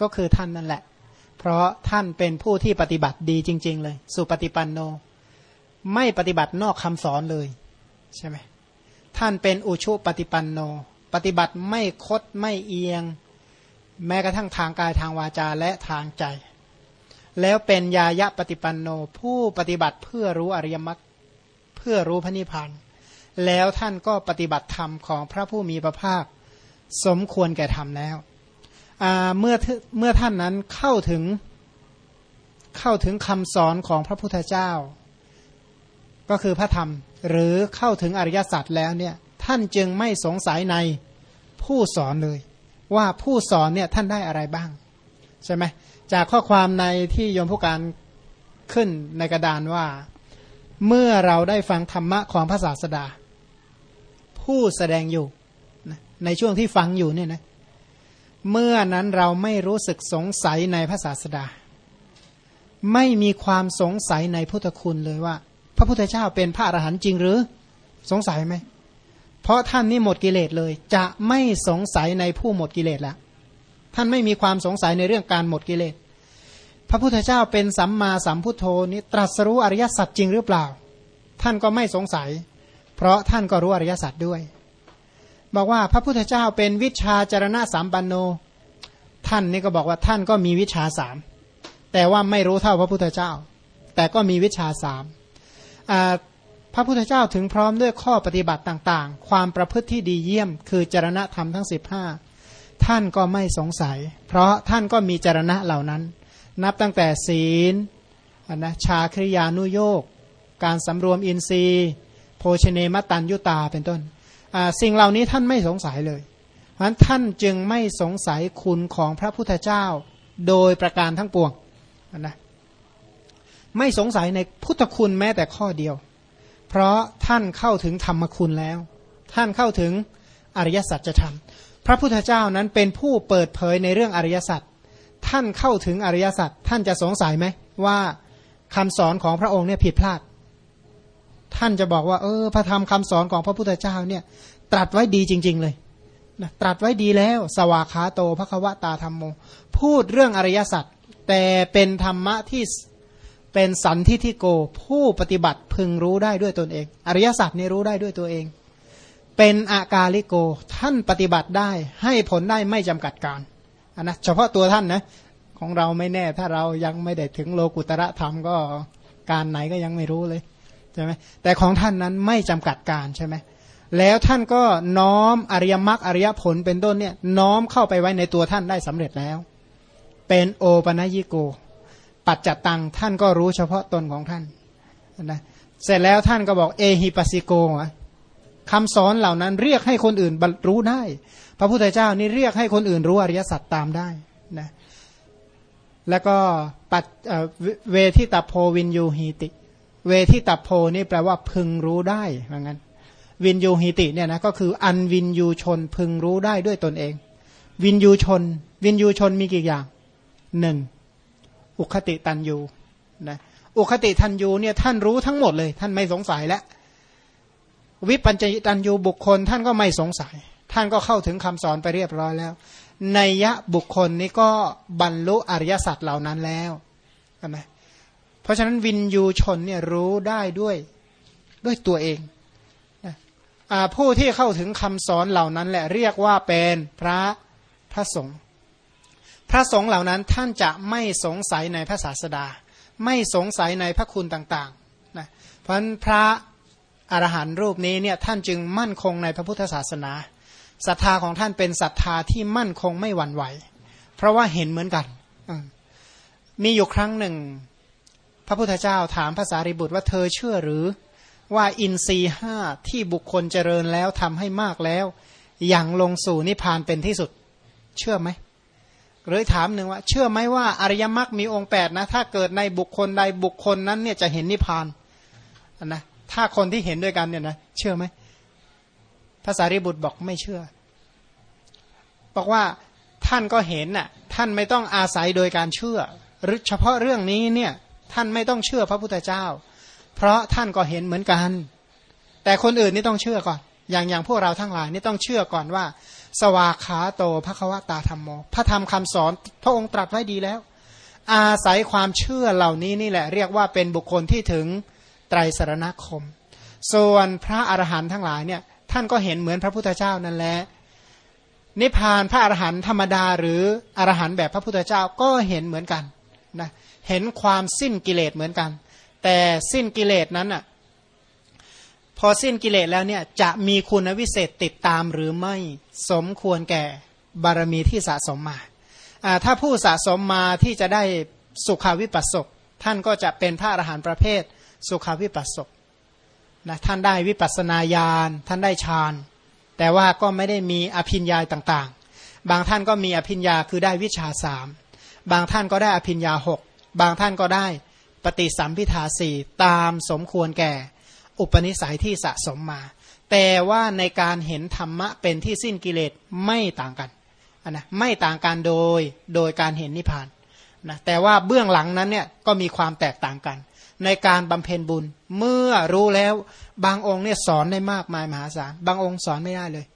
ก็คือท่านนั่นแหละ เพราะท่านเป็นผู้ที่ปฏิบัติดีจริง ๆ เลย สุปฏิปันโน ไม่ปฏิบัตินอกคำสอนเลยใช่ไหมท่านเป็นอุชุปฏิปันโน ปฏิบัติไม่คดไม่เอียง แม้กระทั่งทางกายทางวาจาและทางใจ แล้วเป็นยายะปฏิปันโน ผู้ปฏิบัติเพื่อรู้อริยมรรคเพื่อรู้พระนิพพานแล้วท่านก็ปฏิบัติธรรมของพระผู้มีพระภาค สมควรแก่ธรรมแล้ว เมื่อเมื่อท่านนั้นเข้าถึงเข้าถึงคำสอนของพระพุทธเจ้า ก็คือพระธรรม หรือเข้าถึงอริยสัจแล้วเนี่ยท่านจึงไม่สงสัยในผู้สอนเลย ว่าผู้สอนเนี่ยท่านได้อะไรบ้าง ใช่ไหมจากข้อความในที่โยมผู้การขึ้นในกระดานว่า เมื่อเราได้ฟังธรรมะของพระศาสดา ผู้แสดงอยู่ในช่วงที่ฟังอยู่เนี่ยนะ เมื่อนั้นเราไม่รู้สึกสงสัยในพระศาสดา ไม่มีความสงสัยในพุทธคุณเลยว่า พระพุทธเจ้าเป็นพระอรหันต์จริงหรือ สงสัยไหม เพราะท่านนี่หมดกิเลสเลย จะไม่สงสัยในผู้หมดกิเลสแล้วท่านไม่มีความสงสัยในเรื่องการหมดกิเลส พระพุทธเจ้าเป็นสัมมาสัมพุทโธนี้ตรัสรู้อริยสัจจริงหรือเปล่า ท่านก็ไม่สงสัย เพราะท่านก็รู้อริยสัจด้วย บอกว่าพระพุทธเจ้าเป็นวิชาจารณะสามปันโน ท่านนี่ก็บอกว่าท่านก็มีวิชาสามแต่ว่าไม่รู้เท่าพระพุทธเจ้า แต่ก็มีวิชาสามพระพุทธเจ้าถึงพร้อมด้วยข้อปฏิบัติต่างๆ ความประพฤติที่ดีเยี่ยม คือจารณะธรรมทั้ง 15 ท่านก็ไม่สงสัย เพราะท่านก็มีจารณะเหล่านั้น นับตั้งแต่ศีลนะชาคริยานุโยกการสำรวมอินทรีย์ โภชเนมตันยุตาเป็นต้น สิ่งเหล่านี้ท่านไม่สงสัยเลยเพราะฉะนั้นท่านจึงไม่สงสัยคุณของพระพุทธเจ้าโดยประการทั้งปวงนะไม่สงสัยในพุทธคุณแม้แต่ข้อเดียว เพราะท่านเข้าถึงธรรมคุณแล้ว ท่านเข้าถึงอริยสัจธรรมพระพุทธเจ้านั้นเป็นผู้เปิดเผยในเรื่องอริยสัจท่านเข้าถึงอริยสัจท่านจะสงสัยไหมว่าคำสอนของพระองค์เนี่ยผิดพลาด ท่านจะบอกว่า เออ พระธรรมคำสอนของพระพุทธเจ้าเนี่ย ตรัสไว้ดีจริง ๆ เลยนะตรัสไว้ดีแล้ว สวากขาโตพระควตาธรรมโม พูดเรื่องอริยสัจแต่เป็นธรรมะที่เป็นสันทิทิโก ผู้ปฏิบัติพึงรู้ได้ด้วยตนเอง อริยสัจนี่รู้ได้ด้วยตัวเอง เป็นอากาลิโกท่านปฏิบัติได้ให้ผลได้ไม่จำกัดการอันนะเฉพาะตัวท่านนะของเราไม่แน่ถ้าเรายังไม่ได้ถึงโลกุตระธรรมก็การไหนก็ยังไม่รู้เลย ใช่ไหมแต่ของท่านนั้นไม่จำกัดการใช่ไหมแล้วท่านก็น้อมอริยมรรคอริยผลเป็นต้นเนี่ยน้อมเข้าไปไว้ในตัวท่านได้สำเร็จแล้ว เป็นโอปนัญิโก ปัจจตังท่านก็รู้เฉพาะตนของท่านนะเสร็จแล้วท่านก็บอกเอหิปัสสิโกคำสอนเหล่านั้นเรียกให้คนอื่นบรรรู้ได้ พระพุทธเจ้านี่เรียกให้คนอื่นรู้อริยสัจตามได้นะแล้วก็ปัจจัตตัง เวทิตัพโพวิญญูหีติ เวทิตัพโพนี่แปลว่าพึงรู้ได้เหมือนกันวิญญูหีติเนี่ยนะก็คืออันวิญญูชนพึงรู้ได้ด้วยตนเอง วิญญูชน วิญญูชนมีกี่อย่างหนึ่งอุคฆฏิตัญญูนะอุคฆฏิตัญญูเนี่ยท่านรู้ทั้งหมดเลย ท่านไม่สงสัยแล้ววิปัญจตันยูบุคคล ท่านก็ไม่สงสัย ท่านก็เข้าถึงคำสอนไปเรียบร้อยแล้วในยะบุคคลนี้ก็บรรลุอริยสัจเหล่านั้นแล้วใช่ไหม เพราะฉะนั้นวินยูชนเนี่ยรู้ได้ด้วยด้วยตัวเองผู้ที่เข้าถึงคำสอนเหล่านั้นแหละเรียกว่าเป็นพระพระสงฆ์พระสงฆ์เหล่านั้นท่านจะไม่สงสัยในพระศาสดา ไม่สงสัยในพระคุณต่างๆนะเพราะพระอรหันต์รูปนี้เนี่ยท่านจึงมั่นคงในพระพุทธศาสนาศรัทธาของท่านเป็นศรัทธาที่มั่นคงไม่หวั่นไหว เพราะว่าเห็นเหมือนกัน มีอยู่ครั้งหนึ่ง พระพุทธเจ้าถามภาษาริบุตรว่าเธอเชื่อหรือ ว่าอินทรีห้าที่บุคคลเจริญแล้วทำให้มากแล้วอย่างลงสู่นิพพานเป็นที่สุด เชื่อไหมหรือถามหนึ่งว่า เชื่อไหมว่าอริยมรรคมีองค์แปดนะ ถ้าเกิดในบุคคลใดบุคคลนั้นเนี่ยจะเห็นนิพพานนะถ้าคนที่เห็นด้วยกันเนี่ยนะเชื่อไหมภาษาริบุตรบอกไม่เชื่อ บอกว่าท่านก็เห็นน่ะท่านไม่ต้องอาศัยโดยการเชื่อ หรือเฉพาะเรื่องนี้เนี่ย ท่านไม่ต้องเชื่อพระพุทธเจ้า เพราะท่านก็เห็นเหมือนกัน แต่คนอื่นนี่ต้องเชื่อก่อน อย่างอย่างพวกเราทั้งหลายนี่ต้องเชื่อก่อนว่า สวากขาโตพระควตาธรรมโม พระธรรมคำสอนพระองค์ตรัสไว้ดีแล้ว อาศัยความเชื่อเหล่านี้นี่แหละ เรียกว่าเป็นบุคคลที่ถึงไตรสรณคม ส่วนพระอรหันต์ทั้งหลายเนี่ยท่านก็เห็นเหมือนพระพุทธเจ้านั่นแหละนิพพานพระอรหันต์ธรรมดาหรืออรหันต์แบบพระพุทธเจ้าก็เห็นเหมือนกันนะ เห็นความสิ้นกิเลสเหมือนกัน แต่สิ้นกิเลสนั้นอะพอสิ้นกิเลสแล้วเนี่ยจะมีคุณวิเศษติดตามหรือไม่สมควรแก่บารมีที่สะสมมาถ้าผู้สะสมมาที่จะได้สุขาวิปัสสกท่านก็จะเป็นพระอรหันต์ประเภทสุขาวิปัสสกนะท่านได้วิปัสนาญาณท่านได้ฌานแต่ว่าก็ไม่ได้มีอภิญญาต่างๆ บางท่านก็มีอภิญญาคือได้วิชาสามบางท่านก็ได้อภิญญาหก บางท่านก็ได้ปฏิสัมพิทาสี่ตามสมควรแก่ อุปนิสัยที่สะสมมา แต่ว่าในการเห็นธรรมะเป็นที่สิ้นกิเลสไม่ต่างกันนะไม่ต่างกันโดยโดยการเห็นนิพพานนะแต่ว่าเบื้องหลังนั้นเนี่ยก็มีความแตกต่างกัน ในการบำเพ็ญบุญเมื่อรู้แล้วบางองค์เนี่ยสอนได้มากมายมหาศาลบางองค์สอนไม่ได้เลย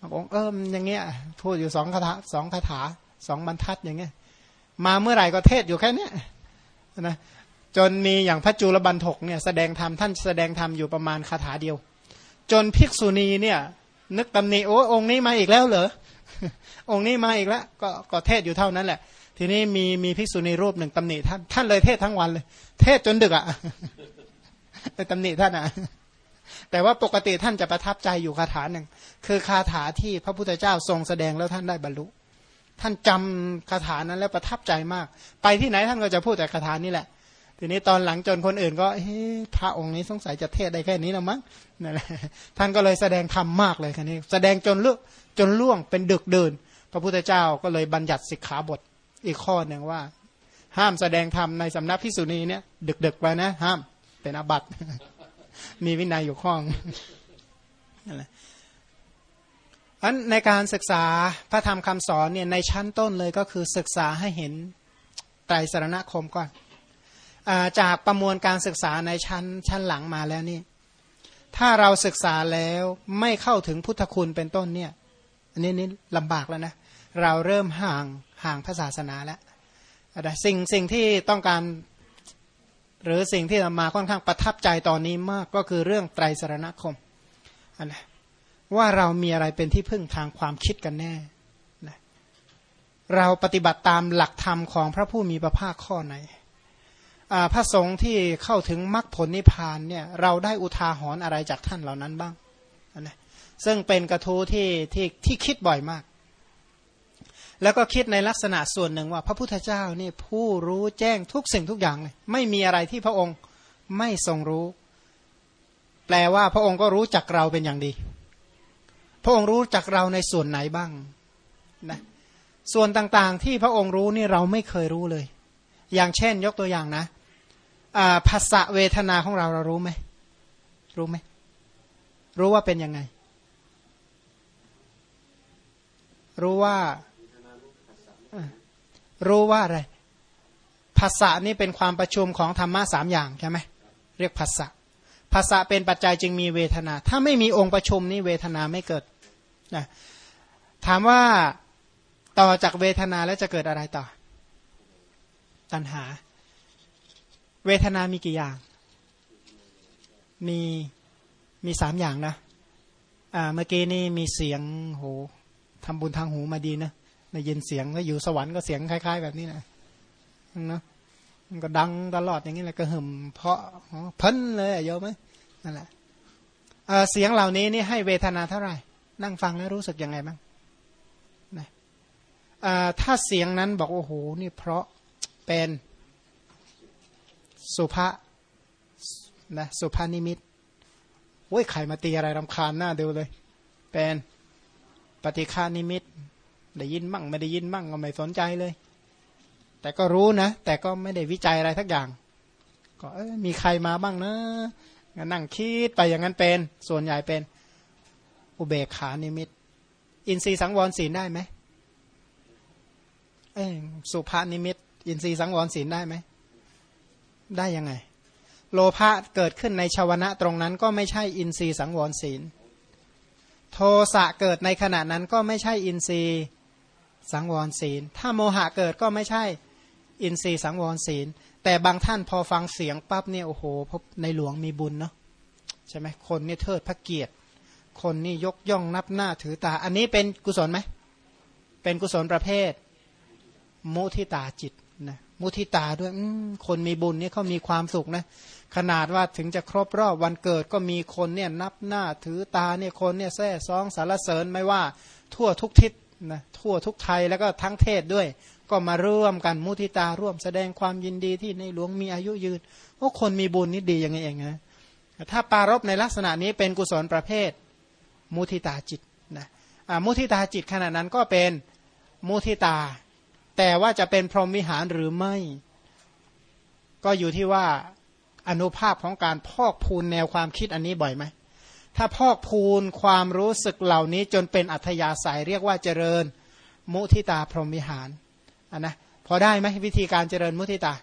บางองค์เอออย่างเงี้ยพูดอยู่สองคาถาสองคาถาสองบรรทัดอย่างเงี้ย มาเมื่อไหร่ก็เทศอยู่แค่เนี้ยนะจนมีอย่างพระจุลบันทกเนี่ยแสดงธรรมท่านแสดงธรรมอยู่ประมาณคาถาเดียว จนภิกษุณีเนี่ย นึกตำหนิโอ้องค์นี้มาอีกแล้วเหรอองค์นี้มาอีกแล้วก็ก็เทศอยู่เท่านั้นแหละ ทีนี้มีมีภิกษุณีรูปหนึ่งตำหนิท่านท่านเลยเทศทั้งวันเลย เทศจนดึกอะ่ะไปตำหนิท่านอะแต่ว่าปกติท่านจะประทับใจอยู่คาถาหนึ่งคือคาถาที่พระพุทธเจ้าทรงแสดงแล้วท่านได้บรรลุ ท่านจำคาถานั้นแล้วประทับใจมาก ไปที่ไหนท่านก็จะพูดแต่คาถานี้แหละ ทีนี้ตอนหลังจนคนอื่นก็เฮ้พระองค์นี้สงสัยจะเทศได้แค่นี้แล้วมั้งนั่นแหละท่านก็เลยแสดงธรรมมากเลยคันนี้ แสดงจนเลือกจนล่วงเป็นดึกเดิน พระพุทธเจ้าก็เลยบัญญัติสิกขาบทอีกข้อหนึ่งว่า ห้ามแสดงธรรมในสำนักพิสุนีเนี่ยดึกๆไปนะ ห้ามเป็นอาบัติมีวินัยอยู่ข้องนั่นแหละ อันในการศึกษาพระธรรมคำสอนเนี่ยในชั้นต้นเลยก็คือศึกษาให้เห็นไตรสรณคมก่อนอจากประมวลการศึกษาในชั้นชั้นหลังมาแล้วนี่ ถ้าเราศึกษาแล้วไม่เข้าถึงพุทธคุณเป็นต้นเนี่ย อันนี้นี่ลำบากแล้วนะ เราเริ่มห่างห่างพระศาสนาแล้วสิ่งสิ่งที่ต้องการ หรือสิ่งที่มาค่อนข้างประทับใจตอนนี้มากก็คือเรื่องไตรสรณคมอันนะ ว่าเรามีอะไรเป็นที่พึ่งทางความคิดกันแน่นะเราปฏิบัติตามหลักธรรมของพระผู้มีพระภาคข้อไหนพระสงฆ์ที่เข้าถึงมรรคผลนิพพานเนี่ยเราได้อุทาหรณ์อะไรจากท่านเหล่านั้นบ้างนะซึ่งเป็นกระทู้ที่ที่ที่คิดบ่อยมาก แล้วก็คิดในลักษณะส่วนหนึ่งว่าพระพุทธเจ้านี่ผู้รู้แจ้งทุกสิ่งทุกอย่างเลยไม่มีอะไรที่พระองค์ไม่ทรงรู้ แปลว่าพระองค์ก็รู้จักเราเป็นอย่างดี พระองค์รู้จักเราในส่วนไหนบ้างนะส่วนต่างๆที่พระองค์รู้นี่เราไม่เคยรู้เลย อย่างเช่นยกตัวอย่างนะภาษาเวทนาของเราเรารู้ไหมรู้ไหมรู้ว่าเป็นยังไง รู้ว่า รู้ว่าอะไรภาษานี่เป็นความประชุมของธรรมะสามอย่างใช่ไหมเรียกภาษาภาษาเป็นปัจจัยจึงมีเวทนา ถ้าไม่มีองค์ประชุมนี่เวทนาไม่เกิด นะถามว่าต่อจากเวทนาแล้วจะเกิดอะไรต่อ ตัณหา เวทนามีกี่อย่าง มีมีสามอย่างนะอ่าเมื่อกี้นี่มีเสียงโหทำบุญทางหูมาดีนะได้ยินเสียงแล้วอยู่สวรรค์ก็เสียงคล้าย ๆ แบบนี้นะนะมันก็ดังตลอดอย่างนี้แหละก็หึมเพาะเพันเลยอะโยมไหมนั่นแหละเสียงเหล่านี้นี่ให้เวทนาเท่าไหร่ นั่งฟังแล้วรู้สึกยังไงบ้างนะถ้าเสียงนั้นบอกโอ้โหนี่เพราะเป็นสุภานะสุภานิมิตโอ้ยใครมาตีอะไรรำคาญหน้าดูเลย เป็นปฏิฆานิมิต ได้ยินมั่งไม่ได้ยินมั่งก็ไม่สนใจเลย แต่ก็รู้นะ แต่ก็ไม่ได้วิจัยอะไรทักอย่าง ก็มีใครมาบ้างนะนั่งคิดไปอย่างนั้นเป็น ส่วนใหญ่เป็น อุเบกขานิมิต อินทรีย์สังวรศีลได้ไหมเอสุภานิมิต อินทรีย์สังวรศีลได้ไหม ได้ยังไง โลภะเกิดขึ้นในชาวนะตรงนั้น ก็ไม่ใช่อินทรีย์สังวรศีล โทสะเกิดในขณะนั้นก็ไม่ใช่อินทรีย์สังวรศีล ถ้าโมหะเกิดก็ไม่ใช่อินทรีย์สังวรศีล แต่บางท่านพอฟังเสียงปั๊บเนี่ยโอ้โหพบในหลวงมีบุญเนาะใช่ไหมคนเนี่ยเทิดพระเกียรติ คนนี่ยกย่องนับหน้าถือตา อันนี้เป็นกุศลไหม เป็นกุศลประเภท มุทิตาจิตนะมุทิตาด้วยคนมีบุญนี่เขามีความสุขนะ ขนาดว่าถึงจะครบรอบวันเกิดก็มีคนเนี่ยนับหน้าถือตาเนี่ยคนเนี่ยแซ่ซองสารเสริญไม่ว่า ทั่วทุกทิศนะทั่วทุกไทยแล้วก็ทั้งเทศด้วย ก็มาร่วมกันมุทิตาร่วมแสดงความยินดีที่ในหลวงมีอายุยืนโอ้คนมีบุญนี่ดีอย่างไงเองนะถ้าปารบในลักษณะนี้เป็นกุศลประเภท มุทิตาจิตนะมุทิตาจิตขณะนั้นก็เป็นมุทิตา แต่ว่าจะเป็นพรหมวิหารหรือไม่ ก็อยู่ที่ว่าอนุภาพของการพอกพูนแนวความคิดอันนี้บ่อยไหมถ้าพอกพูนความรู้สึกเหล่านี้จนเป็นอัธยาศัยเรียกว่าเจริญมุทิตาพรหมวิหารอันนะพอได้ไหมวิธีการเจริญมุทิตา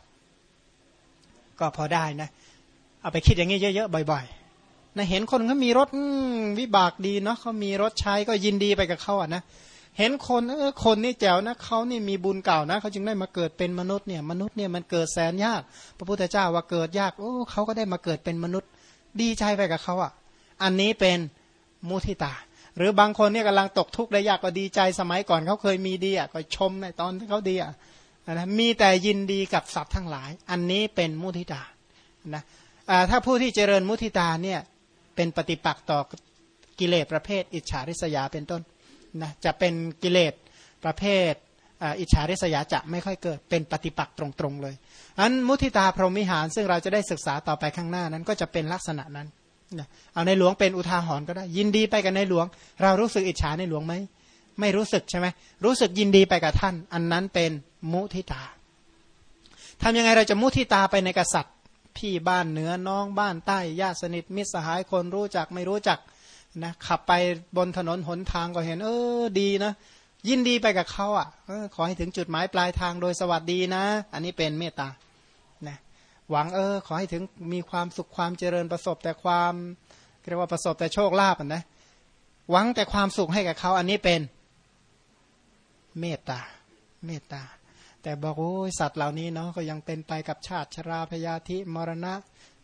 ก็พอได้นะ เอาไปคิดอย่างนี้เยอะๆบ่อย ๆ นะเห็นคนเขามีรถวิบากดีเนาะเขามีรถใช้ก็ยินดีไปกับเขาอะนะเห็นคนเออคนนี่แจ๋วนะเขานี่มีบุญเก่านะเขาจึงได้มาเกิดเป็นมนุษย์เนี่ยมนุษย์เนี่ยมันเกิดแสนยาก พระพุทธเจ้าว่าเกิดยากโอ้เขาก็ได้มาเกิดเป็นมนุษย์ ดีใจไปกับเขาอะ อันนี้เป็นมุทิตา หรือบางคนเนี่ยกำลังตกทุกข์ได้ยากก็ดีใจสมัยก่อนเขาเคยมีดีอะก็ชมในตอนที่เขาดีอะนะมีแต่ยินดีกับสัตว์ทั้งหลาย อันนี้เป็นมุทิตานะถ้าผู้ที่เจริญมุทิตาเนี่ย เป็นปฏิปักษ์ต่อกิเลสประเภท อิจฉาริษยาเป็นต้นนะจะเป็นกิเลสประเภทอิจฉาริษยาจะไม่ค่อยเกิดเป็นปฏิปักษ์ตรงๆเลยอันมุทิตาพรหมิหาร ซึ่งเราจะได้ศึกษาต่อไปข้างหน้านั้นก็จะเป็นลักษณะนั้นนะเอาในหลวงเป็นอุทาหรณ์ก็ได้ ยินดีไปกับในหลวง เรารู้สึกอิจฉาในหลวงไหมไม่รู้สึกใช่ไหมรู้สึกยินดีไปกับท่าน อันนั้นเป็นมุทิตาทำยังไงเราจะมุทิตาไปในกษัตริย์ พี่บ้านเหนือน้องบ้านใต้ญาติสนิทมิตรสหายคนรู้จักไม่รู้จักนะขับไปบนถนนหนทางก็เห็น เออดีนะ ยินดีไปกับเขาอะขอให้ถึงจุดหมายปลายทางโดยสวัสดีนะ อันนี้เป็นเมตตานะหวังเออ ขอให้ถึงมีความสุขความเจริญประสบแต่ความเรียกว่าประสบแต่โชคลาภนะหวังแต่ความสุขให้กับเขาอันนี้เป็นเมตตาเมตตา แต่บอกโอ้ยสัตว์เหล่านี้เนาะก็ยังเป็นไปกับชาติชราพยาธิมรณะ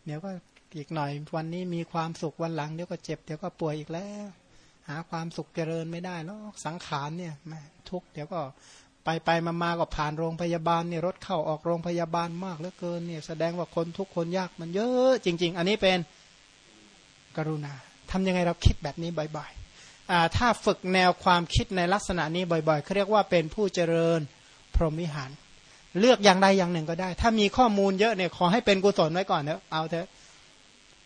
เดี๋ยวก็อีกหน่อยวันนี้มีความสุขวันหลังเดี๋ยวก็เจ็บเดี๋ยวก็ป่วยอีกแล้ว หาความสุขเจริญไม่ได้แล้วสังขารเนี่ยทุกเดี๋ยวก็ไปไปมามาก็ผ่านโรงพยาบาลเนี่ยรถเข้าออกโรงพยาบาลมากเหลือเกินเนี่ยแสดงว่าคนทุกคนยากมันเยอะจริง ๆ อันนี้เป็นกรุณาทำยังไงเราคิดแบบนี้บ่อยๆถ้าฝึกแนวความคิดในลักษณะนี้บ่อยๆเขาเรียกว่าเป็นผู้เจริญ พรหมวิหาร เลือกอย่างใดอย่างหนึ่งก็ได้ ถ้ามีข้อมูลเยอะเนี่ยขอให้เป็นกุศลไว้ก่อนเถอะเอาเถอะ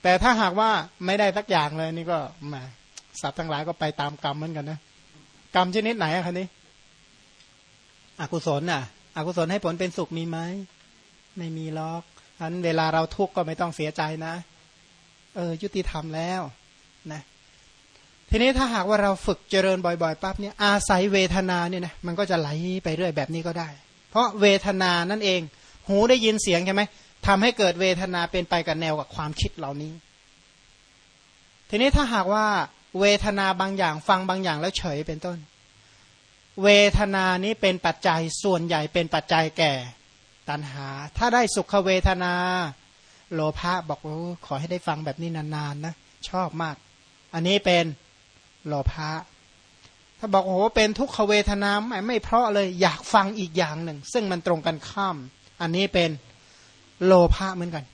แต่ถ้าหากว่าไม่ได้สักอย่างเลยนี่ก็มาสัตว์ทั้งหลายก็ไปตามกรรมเหมือนกันนะกรรมชนิดไหนอะคะนี้ อกุศลน่ะ อกุศลให้ผลเป็นสุขมีไหมไม่มีล็อกอันเวลาเราทุกข์ก็ไม่ต้องเสียใจนะ เออ ยุติธรรมแล้วนะ ทีนี้ถ้าหากว่าเราฝึกเจริญบ่อยๆปั๊บเนี่ยอาศัยเวทนาเนี่ยนะมันก็จะไหลไปเรื่อยแบบนี้ก็ได้ เพราะเวทนานั่นเอง หูได้ยินเสียงใช่ไหมทำให้เกิดเวทนาเป็นไปกับแนวกับความคิดเหล่านี้ ทีนี้ถ้าหากว่าเวทนาบางอย่างฟังบางอย่างแล้วเฉยเป็นต้น เวทนานี้เป็นปัจจัยส่วนใหญ่เป็นปัจจัยแก่ ตัณหา ถ้าได้สุขเวทนา โลภะบอกว่าขอให้ได้ฟังแบบนี้นานๆนะชอบมาก อันนี้เป็น โลภะถ้าบอกโอ้โหเป็นทุกขเวทนาไม่ไม่เพราะเลยอยากฟังอีกอย่างหนึ่ง ซึ่งมันตรงกันข้าม อันนี้เป็นโลภะเหมือนกัน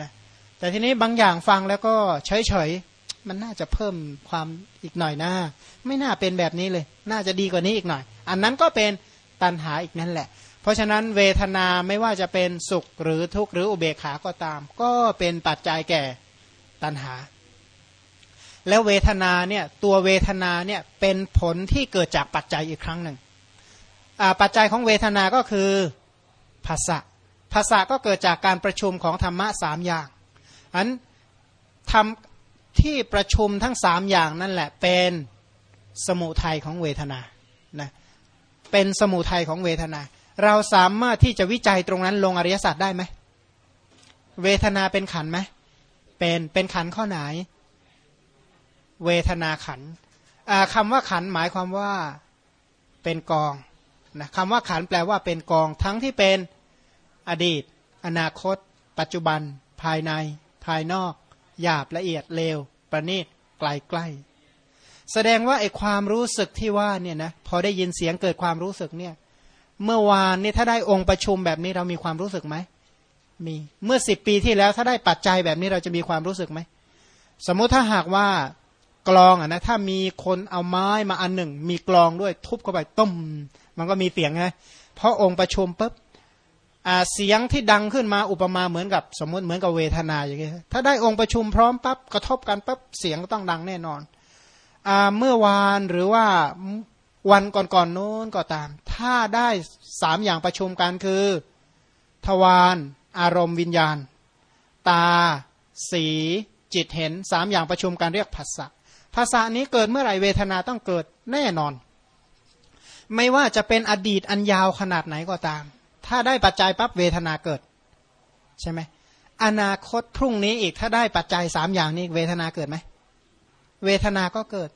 นะแต่ทีนี้บางอย่างฟังแล้วก็เฉยๆมันน่าจะเพิ่มความอีกหน่อยนะไม่น่าเป็นแบบนี้เลย น่าจะดีกว่านี้อีกหน่อย อันนั้นก็เป็นตันหาอีกนั่นแหละ เพราะฉะนั้นเวทนาไม่ว่าจะเป็นสุขหรือทุกข์หรืออุเบกขาก็ตาม ก็เป็นปัจจัยแก่ตันหา แล้วเวทนาเนี่ยตัวเวทนาเนี่ยเป็นผลที่เกิดจากปัจจัยอีกครั้งหนึ่งปัจจัยของเวทนาก็คือภาษะภาษาก็เกิดจากการประชุมของธรรมะสามอย่างอันทำที่ประชุมทั้งสามอย่างนั่นแหละเป็นสมุทัยของเวทนานะเป็นสมุทัยของเวทนา เราสามารถที่จะวิจัยตรงนั้นลงอริยสัจได้ไหมเวทนาเป็นขันไหมเป็นเป็นขันข้อไหน เวทนาขันคำว่าขันหมายความว่าเป็นกองนะคำว่าขันแปลว่าเป็นกองทั้งที่เป็นอดีต อนาคต ปัจจุบัน ภายใน ภายนอก หยาบละเอียดเลว ประณีตไกลใกล้แสดงว่าไอความรู้สึกที่ว่าเนี่ยนะพอได้ยินเสียงเกิดความรู้สึกเนี่ยเมื่อวานนี่ถ้าได้องค์ประชุมแบบนี้เรามีความรู้สึกไหมมีเมื่อสิบปีที่แล้วถ้าได้ปัจจัยแบบนี้เราจะมีความรู้สึกไหมสมมุติถ้าหากว่า กลองอะนะถ้ามีคนเอาไม้มาอันหนึ่ง มีกลองด้วยทุบเข้าไปต้ม มันก็มีเสียงไงเพราะองค์ประชุมปุ๊บเสียงที่ดังขึ้นมาอุปมาเหมือนกับสมมติเหมือนกับเวทนาอย่างเงี้ยถ้าได้องค์ประชุมพร้อมปั๊บกระทบกันปั๊บเสียงก็ต้องดังแน่นอนอเมื่อวานหรือว่าวันก่อนๆโน้นก็ตาม ถ้าได้สามอย่างประชุมกันคือ ทวารอารมณ์วิญญาณ ตา สี จิตเห็นสามอย่างประชุมกันเรียกภาษา ภาษานี้เกิดเมื่อไหร่เวทนาต้องเกิดแน่นอน ไม่ว่าจะเป็นอดีตอันยาวขนาดไหนก็ตาม ถ้าได้ปัจจัยปั๊บเวทนาเกิด ใช่ไหมอนาคตพรุ่งนี้อีกถ้าได้ปัจจัยสามอย่างนี้เวทนาเกิดไหมเวทนาก็เกิด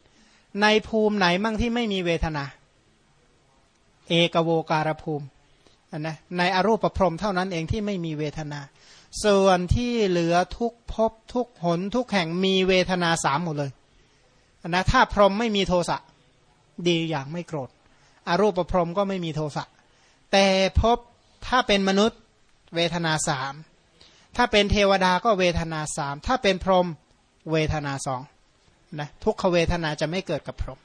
ในภูมิไหนมั่งที่ไม่มีเวทนา เอกโวการภูมินนะในอรูปประพรมเท่านั้นเองที่ไม่มีเวทนา ส่วนที่เหลือทุกภพทุกหนทุกแห่งมีเวทนาสามหมดเลย นะถ้าพรหมไม่มีโทสะดีอย่างไม่โกรธอรูปประพรมก็ไม่มีโทสะแต่พบถ้าเป็นมนุษย์เวทนาสามถ้าเป็นเทวดาก็เวทนาสามถ้าเป็นพรหมเวทนาสองนะทุกขเวทนาจะไม่เกิดกับพรหม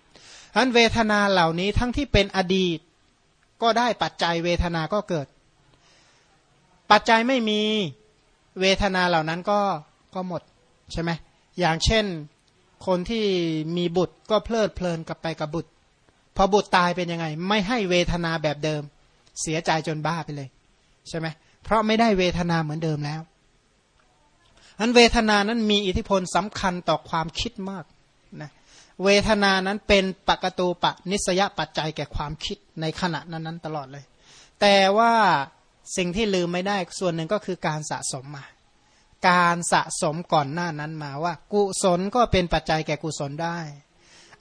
ฉะนั้นเวทนาเหล่านี้ทั้งที่เป็นอดีตก็ได้ปัจจัยเวทนาก็เกิด ปัจจัยไม่มีเวทนาเหล่านั้นก็ก็หมดใช่ไหมอย่างเช่น คนที่มีบุตรก็เพลิดเพลินกับไปกับบุตร พอบุตรตายเป็นยังไง ไม่ให้เวทนาแบบเดิม เสียใจจนบ้าไปเลย ใช่ไหมเพราะไม่ได้เวทนาเหมือนเดิมแล้วอันเวทนานั้นมีอิทธิพลสำคัญต่อความคิดมากนะเวทนานั้นเป็นปกตูปะนิสยปัจจัยแก่ความคิดในขณะนั้นๆตลอดเลย แต่ว่าสิ่งที่ลืมไม่ได้ส่วนหนึ่งก็คือการสะสมมา การสะสมก่อนหน้านั้นมาว่า กุศลก็เป็นปัจจัยแก่กุศลได้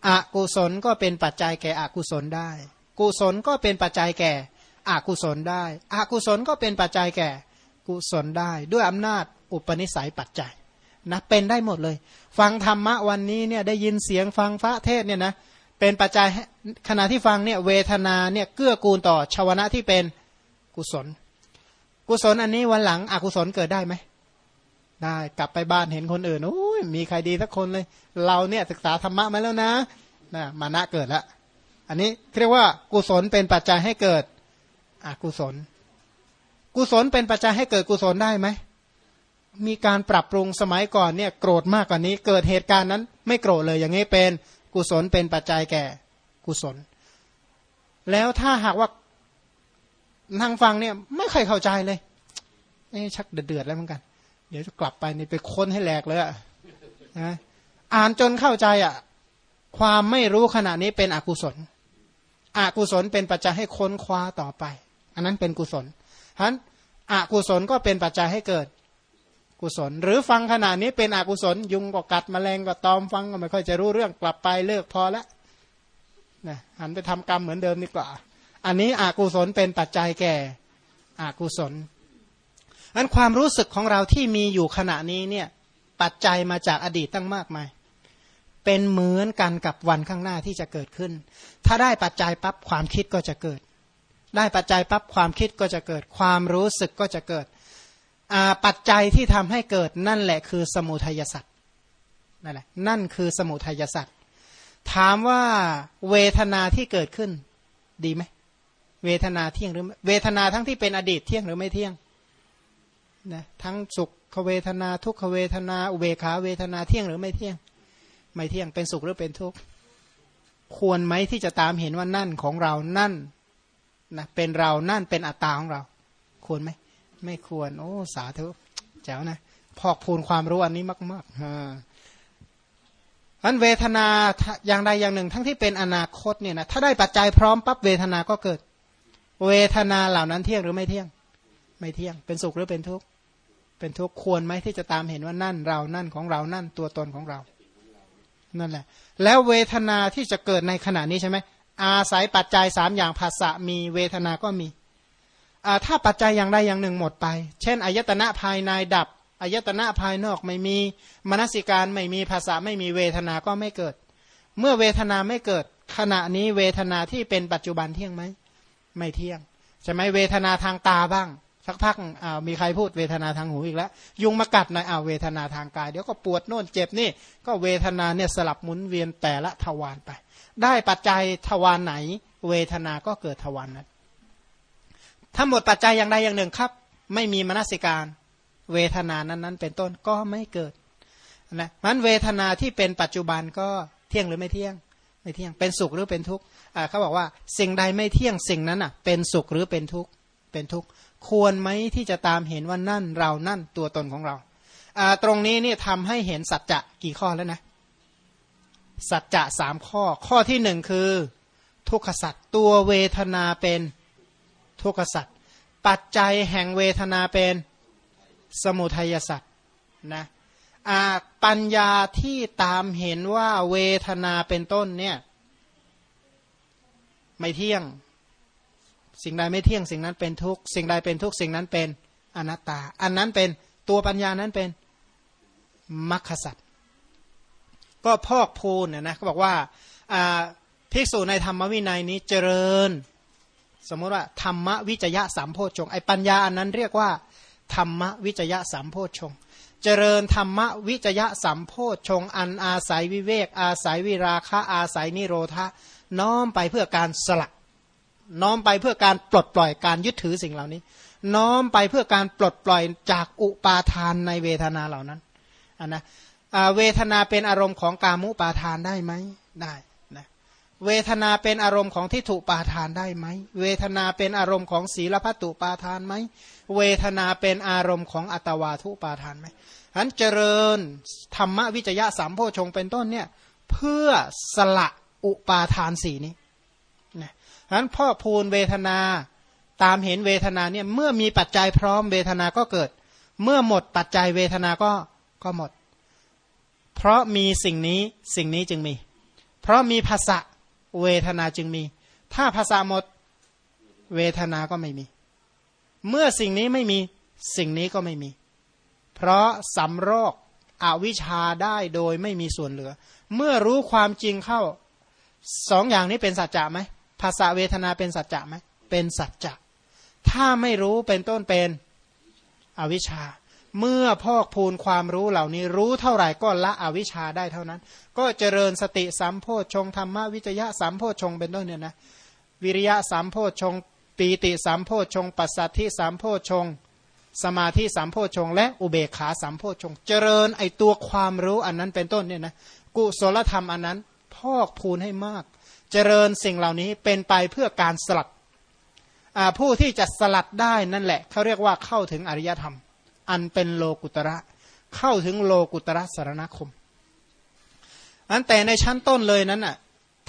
อกุศลก็เป็นปัจจัยแก่อกุศลได้ กุศลก็เป็นปัจจัยแก่อกุศลได้อกุศลก็เป็นปัจจัยแก่กุศลได้ ด้วยอำนาจอุปนิสัยปัจจัยนะเป็นได้หมดเลย ฟังธรรมะวันนี้เนี่ยได้ยินเสียงฟังพระเทศเนี่ยนะเป็นปัจจัยขณะที่ฟังเนี่ยเวทนาเนี่ยเกื้อกูลต่อชาวนะที่เป็นกุศล กุศลอันนี้วันหลังอกุศลเกิดได้ไหม ได้กลับไปบ้านเห็นคนอื่นโอ้ยมีใครดีสักคนเลย เราเนี่ยศึกษาธรรมะมาแล้วนะนะมานะเกิดล้วอันนี้เรียกว่ากุศลเป็นปัจจัยให้เกิดอกุศล กุศลเป็นปัจจัยให้เกิดกุศลได้ไหมมีการปรับปรุงสมัยก่อนเนี่ยโกรธมากกว่านี้ เกิดเหตุการณ์นั้น ไม่โกรธเลยอย่างนี้เป็นกุศลเป็นปัจจัยแก่กุศล แล้วถ้าหากว่านั่งฟังเนี่ยไม่เคยเข้าใจเลยนี่ชักเดือดแล้วเหมือนกัน เดี๋ยวจะกลับไปนี่ไปค้นให้แหลกเลยอะนะอ่านจนเข้าใจอะ ความไม่รู้ขณะนี้เป็นอกุศล อกุศลเป็นปัจจัยให้ค้นคว้าต่อไป อันนั้นเป็นกุศลฉะนั้นอกุศลก็เป็นปัจจัยให้เกิดกุศล หรือฟังขณะนี้เป็นอกุศล ยุงก็กัดมแมลงก็ตอมฟังก็ไม่ค่อยจะรู้เรื่องกลับไปเลิกพอแล้วนะหันไปทำกรรมเหมือนเดิมดีกว่า อันนี้อกุศลเป็นปัจจัยแก่อกุศล อันความรู้สึกของเราที่มีอยู่ขณะนี้เนี่ยปัจจัยมาจากอดีตตั้งมากมาย เป็นเหมือนกันกับวันข้างหน้าที่จะเกิดขึ้น ถ้าได้ปัจจัยปั๊บความคิดก็จะเกิด ได้ปัจจัยปั๊บความคิดก็จะเกิด ความรู้สึกก็จะเกิดปัจจัยที่ทำให้เกิดนั่นแหละคือสมุทัยสัตว์นั่นแหละนั่นคือสมุทัยสัตว์ถามว่าเวทนาที่เกิดขึ้นดีไหมเวทนาเที่ยงหรือเวทนาทั้งที่เป็นอดีตเที่ยงหรือไม่เที่ยง นะทั้งสุขเวทนา ทุกขเวทนา อุเบขาเวทนาเที่ยงหรือไม่เที่ยง ไม่เที่ยงเป็นสุขหรือเป็นทุกข์ควรไหมที่จะตามเห็นว่านั่นของเรานั่นนะเป็นเรานั่นเป็นอัตตาของเรา ควรไหมไม่ควร โอ้สาธุแจ๋วนะพอกพูนความรู้อันนี้มากๆฮะอันเวทนาอย่างใดอย่างหนึ่ง ทั้งที่เป็นอนาคตเนี่ยนะถ้าได้ปัจจัยพร้อมปั๊บเวทนาก็เกิด เวทนาเหล่านั้นเที่ยงหรือไม่เที่ยง ไม่เที่ยง เป็นสุขหรือเป็นทุกข์ เป็นทุกข์ควรไหมที่จะตามเห็นว่านั่นเรานั่นของเรานั่นตัวตนของเรา นั่นแหละ แล้วเวทนาที่จะเกิดในขณะนี้ใช่ไหมอาศัยปัจจัยสามอย่างภาษะมีเวทนาก็มีถ้าปัจจัยอย่างใดอย่างหนึ่งหมดไป เช่นอายตนะภายในดับอายตนะภายนอกไม่มีมนสิการไม่มีภาษาไม่มีเวทนาก็ไม่เกิด เมื่อเวทนาไม่เกิด ขณะนี้เวทนาที่เป็นปัจจุบันเที่ยงไหมไม่เที่ยงใช่ไหมเวทนาทางตาบ้าง สักพักอ้าวมีใครพูดเวทนาทางหูอีกแล้ว ยุงมากัดหน่อยอ้าวเวทนาทางกาย เดี๋ยวก็ปวดโน่นเจ็บนี่ ก็เวทนาเนี่ยสลับหมุนเวียนแต่ละทวารไป ได้ปัจจัยทวารไหน เวทนาก็เกิดทวารนั้นถ้าหมดปัจจัยอย่างใดอย่างหนึ่งครับ ไม่มีมนสิการ เวทนานั้นนั้นเป็นต้นก็ไม่เกิดนะมันเวทนาที่เป็นปัจจุบันก็เที่ยงหรือไม่เที่ยงไม่เที่ยงเป็นสุขหรือเป็นทุกข์เขาบอกว่าสิ่งใดไม่เที่ยงสิ่งนั้นอะเป็นสุขหรือเป็นทุกข์เป็นทุกข์ ควรไหมที่จะตามเห็นว่านั่นเรานั่นตัวตนของเรา ตรงนี้นี่ทำให้เห็นสัจจะกี่ข้อแล้วนะ สัจจะสามข้อ ข้อที่หนึ่งคือ ทุกขสัจตัวเวทนาเป็นทุกขสัจปัจจัยแห่งเวทนาเป็นสมุทัยสัจนะปัญญาที่ตามเห็นว่าเวทนาเป็นต้นเนี่ย ไม่เที่ยง สิ่งใดไม่เที่ยงสิ่งนั้นเป็นทุกสิ่งใดเป็นทุกสิ่งนั้นเป็นอนัตตา อันนั้นเป็นตัวปัญญานั้นเป็นมรรคสัตว์ก็พอกพูนนะเขาบอกว่าภิกษุในธรรมวินัยนี้เจริญ สมมติว่าธรรมวิจยะสามโพชงไอปัญญาอันนั้นเรียกว่าธรรมวิจยะสามโพชงเจริญธรรมวิจยะสัมโพชฌงอันอาศัยวิเวก อาศัยวิราคะอาศัยนิโรธะน้อมไปเพื่อการสละ น้อมไปเพื่อการปลดปล่อยการยึดถือสิ่งเหล่านี้ น้อมไปเพื่อการปลดปล่อยจากอุปาทานในเวทนาเหล่านั้นนนะเวทนาเป็นอารมณ์ของกามุปาทานได้ไหมได้นะเวทนาเป็นอารมณ์ของทิฏฐุปาทานได้ไหมเวทนาเป็นอารมณ์ของศีลพัตุปาทานไหมเวทนาเป็นอารมณ์ของอัตวาทุปาทานไหมฉันเจริญธรรมวิจยะสามโพชงเป็นต้นเนี่ยเพื่อสละอุปาทานสีนี้ นั้นพ่อพูนเวทนาตามเห็นเวทนาเนี่ยเมื่อมีปัจจัยพร้อมเวทนาก็เกิด เมื่อหมดปัจจัยเวทนาก็ก็หมด เพราะมีสิ่งนี้สิ่งนี้จึงมี เพราะมีภาษะเวทนาจึงมี ถ้าภาษาหมดเวทนาก็ไม่มี เมื่อสิ่งนี้ไม่มีสิ่งนี้ก็ไม่มี เพราะสำโรคอวิชชาได้โดยไม่มีส่วนเหลือ เมื่อรู้ความจริงเข้าสองอย่างนี้เป็นสัจจะไหม ภาษาเวทนาเป็นสัจจะไหมเป็นสัจจะถ้าไม่รู้เป็นต้นเป็นอวิชชา เมื่อพอกพูนความรู้เหล่านี้รู้เท่าไหร่ก็ละอวิชชาได้เท่านั้น ก็เจริญสติสัมโพชงธรรมวิจยะสัมโพชงเป็นต้นเนี่ยนะวิริยะสัมโพชงปีติสัมโพชงปัสสัทธิสัมโพชงสมาธิสัมโพชงและอุเบกขาสัมโพชงเจริญไอตัวความรู้อันนั้นเป็นต้นเนี่ยนะกุศลธรรมอันนั้น พอกพูนให้มาก เจริญสิ่งเหล่านี้เป็นไปเพื่อการสลัดผู้ที่จะสลัดได้นั่นแหละเขาเรียกว่าเข้าถึงอริยธรรม อันเป็นโลกุตระ เข้าถึงโลกุตระสารณคมอันแต่ในชั้นต้นเลยนั้นอะ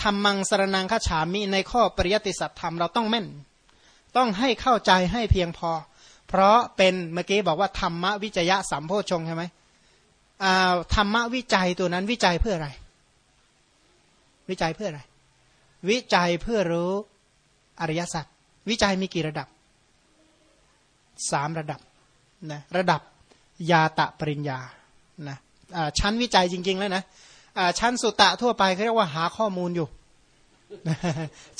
ธรรมังสารนังขฉามิในข้อปริยติสัตธรรมเราต้องแม่น ต้องให้เข้าใจให้เพียงพอ เพราะเป็นเมื่อกี้บอกว่าธรรมวิจยะสัมโพชงใช่ไหมธรรมวิจัยตัวนั้นวิจัยเพื่ออะไร วิจัยเพื่ออะไร วิจัยเพื่อรู้อริยสัจวิจัยมีกี่ระดับสามระดับนะระดับยาตะปริญญานะชั้นวิจัยจริง ๆ แล้วนะชั้นสุตะทั่วไปเขาเรียกว่าหาข้อมูลอยู่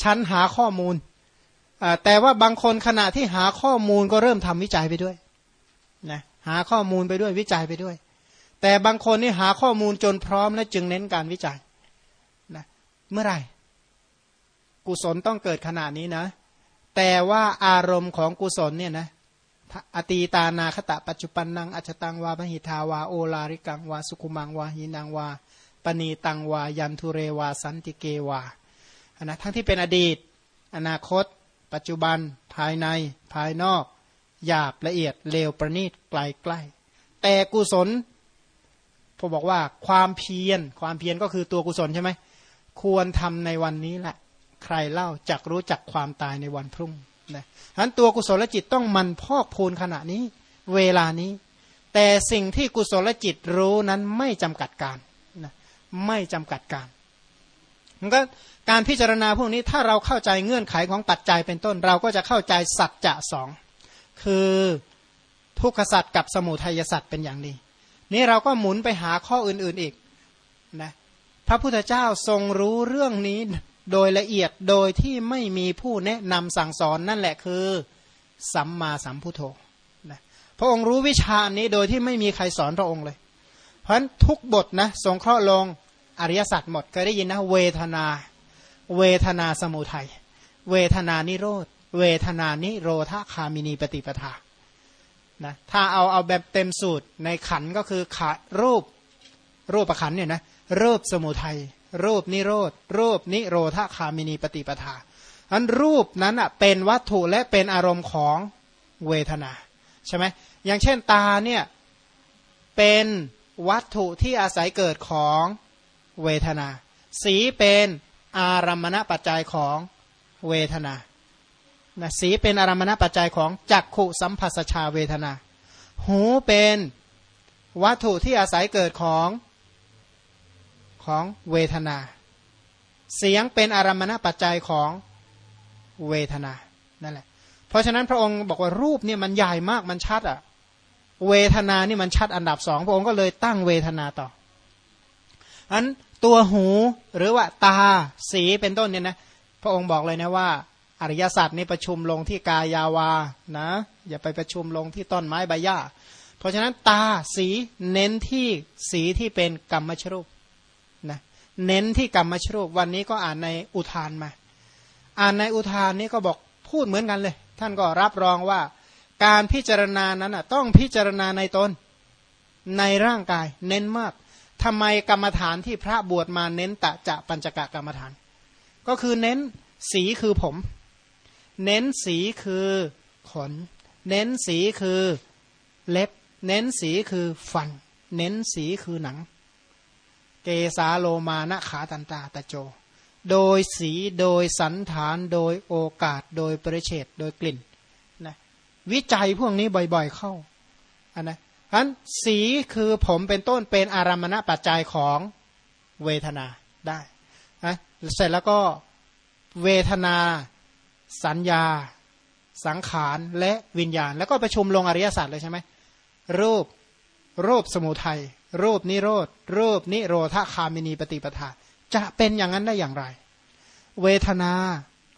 ชั้นหาข้อมูล แต่ว่าบางคนขณะที่หาข้อมูลก็เริ่มทำวิจัยไปด้วยนะหาข้อมูลไปด้วยวิจัยไปด้วย แต่บางคนนี่หาข้อมูลจนพร้อมและจึงเน้นการวิจัยนะเมื่อไหร่ กุศลต้องเกิดขนาดนี้นะ แต่ว่าอารมณ์ของกุศลเนี่ยนะอตีตานาคตะปัจจุปันนังอัจตังวาพหิทาวาโอลาริกังวาสุคุมังวาหินังวาปณีตังวายันทุเรวาสันติเกวาอันนะทั้งที่เป็นอดีต อนาคต ปัจจุบัน ภายใน ภายนอก หยาบละเอียดเลวประณีตไกลใกล้ แต่กุศลพอบอกว่าความเพียรความเพียรก็คือตัวกุศลใช่ไหมควรทำในวันนี้แหละ ใครเล่าจักรู้จักความตายในวันพรุ่งนะฉะนั้นตัวกุศลจิตต้องมันพอกพูนขณะนี้ เวลานี้ แต่สิ่งที่กุศลจิตรู้นั้นไม่จำกัดการนะไม่จำกัดการมันก็การพิจารณาพวกนี้ถ้าเราเข้าใจเงื่อนไขของปัจจัยเป็นต้น เราก็จะเข้าใจสัจจะสองคือทุกขสัจกับสมุทัยสัจเป็นอย่างนี้นี่เราก็หมุนไปหาข้ออื่นๆอีกนะพระพุทธเจ้าทรงรู้เรื่องนี้ โดยละเอียดโดยที่ไม่มีผู้แนะนำสั่งสอนนั่นแหละคือ สัมมาสัมพุทโธนะพระองค์รู้วิชานี้โดยที่ไม่มีใครสอนพระองค์เลย เพราะฉะนั้นทุกบทนะสงเคราะห์ลงอริยสัจหมดเคยได้ยินนะเวทนา เวทนาสมุทัยเวทนานิโรธ เวทนานิโรธาคามินีปฏิปทานะถ้าเอาเอาแบบเต็มสูตรในขันก็คือขารูปรูปประขันเนี่ยนะรูปสมุทัย รูปนิโรธรูปนิโรธคามินีปฏิปทาอันรูปนั้นอะเป็นวัตถุและเป็นอารมณ์ของเวทนาใช่ไหมอย่างเช่นตาเนี่ยเป็นวัตถุที่อาศัยเกิดของเวทนา สีเป็นอารมณปัจจัยของเวทนานะสีเป็นอารมณปัจจัยของจักขุสัมผัสชาเวทนา หูเป็นวัตถุที่อาศัยเกิดของ ของเวทนา เสียงเป็นอารมณปัจจัยของเวทนานั่นแหละ เพราะฉะนั้นพระองค์บอกว่ารูปเนี่ยมันใหญ่มากมันชัดอะเวทนานี่มันชัดอันดับสองพระองค์ก็เลยตั้งเวทนาต่ออันตัวหูหรือว่าตาสีเป็นต้นเนี่ยนะพระองค์บอกเลยนะว่า อริยสัจนี่ประชุมลงที่กายาวานะอย่าไปประชุมลงที่ต้นไม้ใบหญ้า เพราะฉะนั้นตาสีเน้นที่สีที่เป็นกรรมชรูป นะเน้นที่กรรมชรูปวันนี้ก็อ่านในอุทานมา อ่านในอุทานนี้ก็บอกพูดเหมือนกันเลย ท่านก็รับรองว่าการพิจารณานั้นต้องพิจารณาในตนในร่างกาย เน้นมากทำไมกรรมฐานที่พระบวชมาเน้นตะจะปัญจกะกรรมฐาน ก็คือเน้นสีคือผม เน้นสีคือขน เน้นสีคือเล็บ เน้นสีคือฟัน เน้นสีคือหนัง เกสาโลมานะขาตันตาตะโจ โดยสีโดยสันฐานโดยโอกาสโดยประเฉดโดยกลิ่นนะวิจัยพวกนี้บ่อยๆเข้าอันนะั้นสีคือผมเป็นต้นเป็นอารามณปัจจัยของเวทนาได้นะเสร็จแล้วก็เวทนา สัญญา สังขารและวิญญาณ แล้วก็ประชุมลงอริยสัจเลยใช่ไหมรูปรูปสมุทัย รูปนิโรธรูปนิโรธคามินีปฏิปทา จะเป็นอย่างนั้นได้อย่างไร เวทนา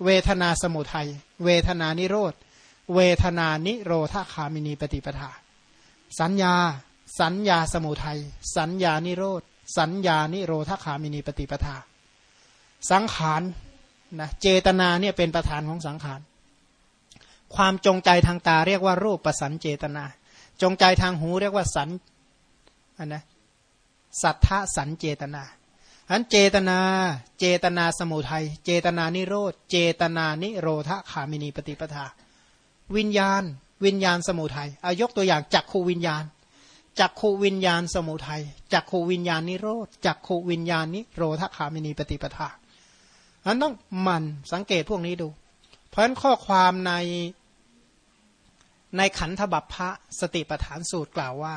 เวทนาสมุทัย เวทนานิโรธ เวทนานิโรธคามินีปฏิปทา สัญญา สัญญาสมุทัย สัญญานิโรธ สัญญานิโรธคามินีปฏิปทา สังขารนะเจตนาเนี่ยเป็นประธานของสังขาร ความจงใจทางตาเรียกว่ารูปประสันเจตนา จงใจทางหูเรียกว่าสัน อันนะสัทธะสันเจตนาอันเจตนา เจตนาสมุทัย เจตนานิโรธ เจตนานิโรธขามินีปฏิปทา วิญญาณ วิญญาณสมุทัยอายกตัวอย่างจักขูวิญญาณ จักขูวิญญาณสมุทัย จักขูวิญญาณนิโรธ จักขูวิญญาณนิโรธขามินีปฏิปทาอันต้องมันสังเกตพวกนี้ดู เพราะฉะนั้นข้อความในในขันธบัพพะสติปฐานสูตรกล่าวว่า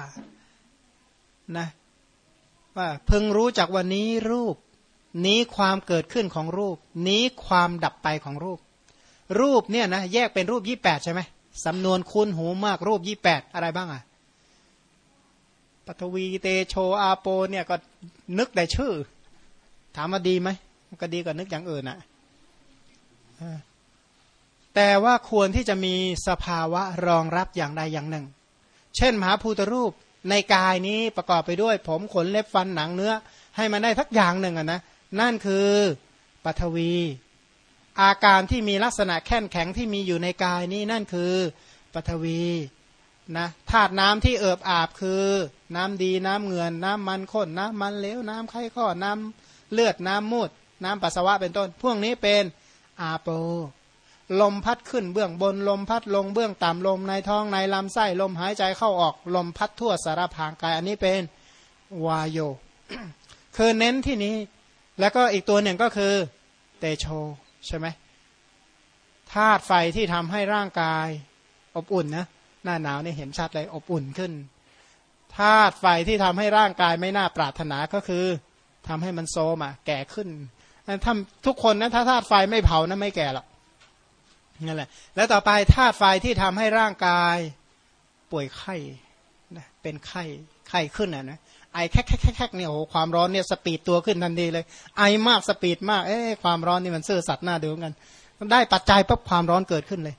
นะว่าเพิ่งรู้จากวันนี้รูป นี้ความเกิดขึ้นของรูป นี้ความดับไปของรูป รูปเนี่ยนะแยกเป็นรูปยี่แปดใช่ไหมสำนวนคุ้นหูมากรูปยี่แปดอะไรบ้างอะปฐวีเตโชอาโปเนี่ยก็นึกแต่ชื่อ ถามมาดีไหมก็ดีกว่านึกอย่างอื่นอะแต่ว่าควรที่จะมีสภาวะรองรับอย่างใดอย่างหนึ่ง เช่นมหาภูตรูป ในกายนี้ประกอบไปด้วย ผมขนเล็บฟันหนังเนื้อ ให้มันได้ทักอย่างหนึ่งอะนะนั่นคือปัทวี อาการที่มีลักษณะแข็งแข็งที่มีอยู่ในกายนี้นั่นคือปัทวีนะธาตุน้ำที่เอิบอาบคือ น้ำดีน้ำเงือนน้ำมันข้นน้ำมันเหลวน้ำไข้ข้อน้ำเลือดน้ำมูด น้ำปัสสาวะเป็นต้น พวกนี้เป็นอาโป ลมพัดขึ้นเบื้องบนลมพัดลงเบื้องต่ำลมในท้องในลำไส้ลมหายใจเข้าออก ลมพัดทั่วสารพางกาย อันนี้เป็นวายโยคือเน้นที่นี้ แล้วก็อีกตัวหนึ่งก็คือเตโชใช่ไหมธาตุไฟที่ทำให้ร่างกาย อบอุ่นนะหน้าหนาวนี่เห็นชัดเลยอบอุ่นขึ้นธาตุไฟที่ทำให้ร่างกายไม่น่าปรารถนาก็คือทำให้มันโซมอะแก่ขึ้นทำทุกคนนะถ้าธาตุไฟไม่เผานะไม่แก่หรอก นั่นแหละ แล้วต่อไปธาตุไฟที่ทำให้ร่างกายป่วยไข้นะเป็นไข้ไข้ขึ้นอะนะไอแคกแคกแคกเนี่ยโอ้ความร้อนเนี่ยสปีดตัวขึ้นทันทีเลย ไอมากสปีดมากเอ๊ะความร้อนนี่มันซื่อสัตว์หน้าดูกัน ได้ปัจจัยปุ๊บความร้อนเกิดขึ้นเลย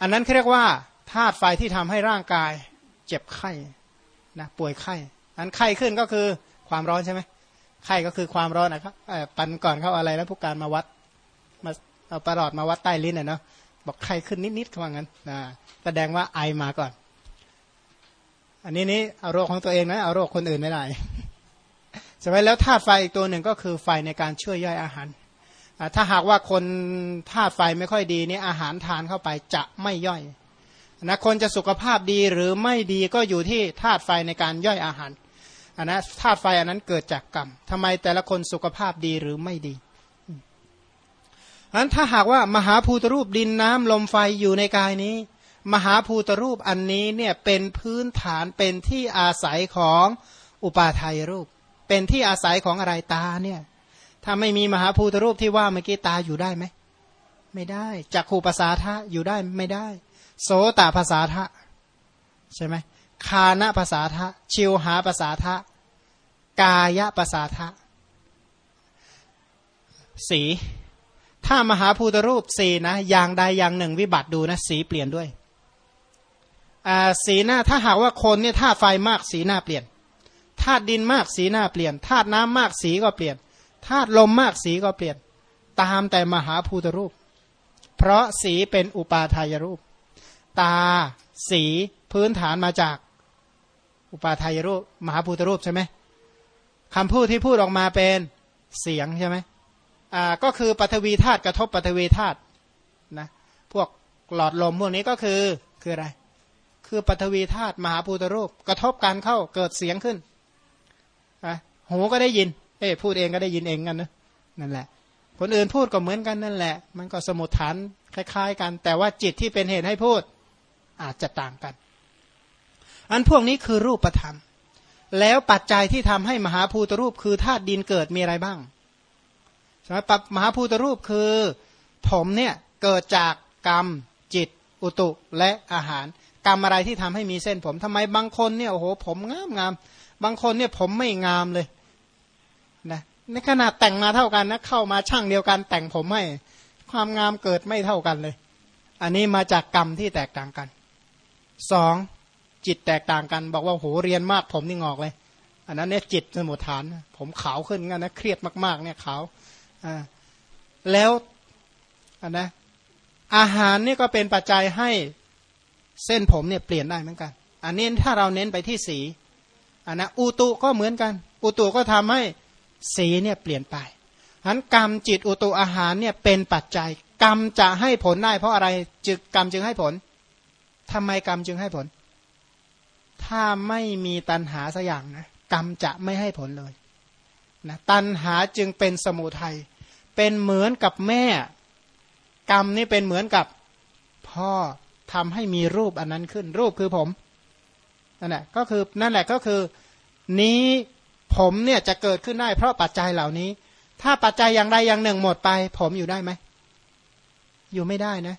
อันนั้นเรียกว่าธาตุไฟที่ทำให้ร่างกาย เจ็บไข้นะป่วยไข้อันไข้ขึ้นก็คือความร้อนใช่ไหมไข้ก็คือความร้อนนะครับปันก่อนเข้าอะไรแล้วผู้การมาวัด เอาประหลอดมาวัดใต้ลิ้นเนาะบอกไข้ขึ้นนิดๆเขาว่างั้นนะแสดงว่าไอมาก่อน อันนี้นี่เอาโรคของตัวเองนะเอาโรคคนอื่นไม่ได้ใช่ไหมแล้วธาตุไฟอีกตัวหนึ่งก็คือไฟในการช่วยย่อยอาหารถ้าหากว่าคนธาตุไฟไม่ค่อยดีนี่อาหารทานเข้าไปจะไม่ย่อยนะคนจะสุขภาพดีหรือไม่ดีก็อยู่ที่ธาตุไฟในการย่อยอาหารอันนะธาตุไฟอันนั้นเกิดจากกรรมทำไมแต่ละคนสุขภาพดีหรือไม่ดี อันถ้าหากว่ามหาภูตรูปดินน้ำลมไฟอยู่ในกายนี้ มหาภูตรูปอันนี้เนี่ยเป็นพื้นฐานเป็นที่อาศัยของอุปาทายรูป เป็นที่อาศัยของอะไรตาเนี่ยถ้าไม่มีมหาภูตรูปที่ว่าเมื่อกี้ตาอยู่ได้ไหมไม่ได้จักขูภาษาทะอยู่ได้ไม่ได้ โสตภาษาทะใช่ไหมคานะภาษาทะชิวหาภาษาทะกายภาษาทะสี ถ้ามหาภูตรูปสีนะ อย่างใดอย่างหนึ่งวิบัติดูนะสีเปลี่ยนด้วยสีหน้าถ้าหากว่าคนเนี่ยธาตุไฟมากสีหน้าเปลี่ยนธาตุดินมากสีหน้าเปลี่ยนธาตุน้ำมากสีก็เปลี่ยนธาตุลมมากสีก็เปลี่ยน ตามแต่มหาภูตรูป เพราะสีเป็นอุปาทายรูป ตาสีพื้นฐานมาจากอุปาทายรูป มหาภูตรูปใช่ไหมคำพูดที่พูดออกมาเป็นเสียงใช่ไหม อ่าก็คือปฐวีธาตุกระทบปฐวีธาตุนะพวกหลอดลมพวกนี้ก็คือคืออะไร คือปฐวีธาตุมหาภูตรูป กระทบกันเข้าเกิดเสียงขึ้นอะหูก็ได้ยิน เอ้พูดเองก็ได้ยินเองกันนะนั่นแหละ คนอื่นพูดก็เหมือนกันนั่นแหละ มันก็สมุทฐานคล้าย ๆ กัน แต่ว่าจิตที่เป็นเหตุให้พูดอาจจะต่างกัน อันพวกนี้คือรูปธรรม แล้วปัจจัยที่ทำให้มหาภูตรูป คือธาตุดินเกิดมีอะไรบ้าง ใช่ไหมปับมหาภูตรูปคือ ผมเนี่ยเกิดจากกรรมจิต อุตุและอาหาร กรรมอะไรที่ทำให้มีเส้นผมทำไมบางคนเนี่ยโอ้โหผมงามงามบางคนเนี่ยผมไม่งามเลยนะในขนาดแต่งมาเท่ากันนะเข้ามาช่างเดียวกันแต่งผมให้ความงามเกิดไม่เท่ากันเลย อันนี้มาจากกรรมที่แตกต่างกันสองจิตแตกต่างกัน บอกว่าโหเรียนมากผมนี่งอกเลย อันนั้นเนี่ยจิตสมุทฐาน ผมขาวขึ้นงั้นนะเครียดมากๆเนี่ยขาวอ่า แล้วอันนะอาหารนี่ก็เป็นปัจจัยให้เส้นผมเนี่ยเปลี่ยนได้เหมือนกัน อันนี้ถ้าเราเน้นไปที่สีอันนะอุตุก็เหมือนกัน อุตุก็ทำให้สีเนี่ยเปลี่ยนไปฉะนั้นกรรมจิตอุตุอาหารเนี่ยเป็นปัจจัย กรรมจะให้ผลได้ เพราะอะไรจึกกรรมจึงให้ผลทำไมกรรมจึงให้ผล ถ้าไม่มีตัณหาสักอย่างนะกรรมจะไม่ให้ผลเลยนะตัณหาจึงเป็นสมุทัย เป็นเหมือนกับแม่ กรรมนี่เป็นเหมือนกับพ่อทำให้มีรูปอันนั้นขึ้น รูปคือผมนั่นแหละก็คือนั่นแหละก็คือนี้ผมเนี่ยจะเกิดขึ้นได้เพราะปัจจัยเหล่านี้ ถ้าปัจจัยอย่างใดอย่างหนึ่งหมดไป ผมอยู่ได้ไหม อยู่ไม่ได้นะ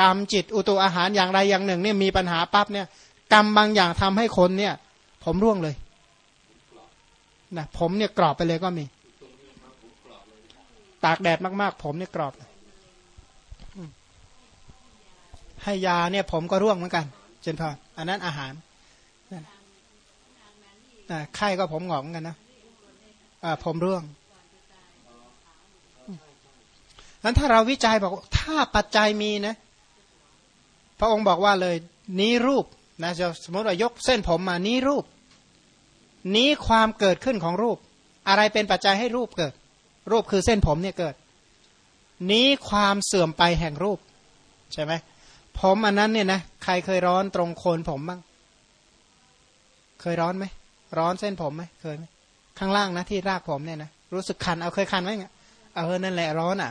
กรรมจิตอุตุอาหารอย่างใดอย่างหนึ่ง เนี่ยมีปัญหาปั๊บเนี่ย กรรมบางอย่างทำให้คนเนี่ย ผมร่วงเลยนะผมเนี่ยกรอบไปเลยก็มี ตากแดดมากๆ ผมเนี่ยกรอบ ให้ยาเนี่ยผมก็ร่วงเหมือนกัน เจนพออันนั้นอาหารไข้ก็ผมหงอกเหมือนกันนะผมร่วงนั้นถ้าเราวิจัยบอกถ้าปัจจัยมีนะ พระองค์บอกว่าเลย นี้รูปนะจะสมมติว่ายกเส้นผมมานี้รูป นี้ความเกิดขึ้นของรูป อะไรเป็นปัจจัยให้รูปเกิด รูปคือเส้นผมเนี่ยเกิด นี้ความเสื่อมไปแห่งรูป ใช่ไหมผมอันนั้นเนี่ยนะใครเคยร้อนตรงโคนผมบ้าง เคยร้อนไหมร้อนเส้นผมไหมเคยไหมข้างล่างนะที่รากผมเนี่ยนะรู้สึกคันเอาเคยคันไหมเนี่ยเออนั่นแหละร้อนอะ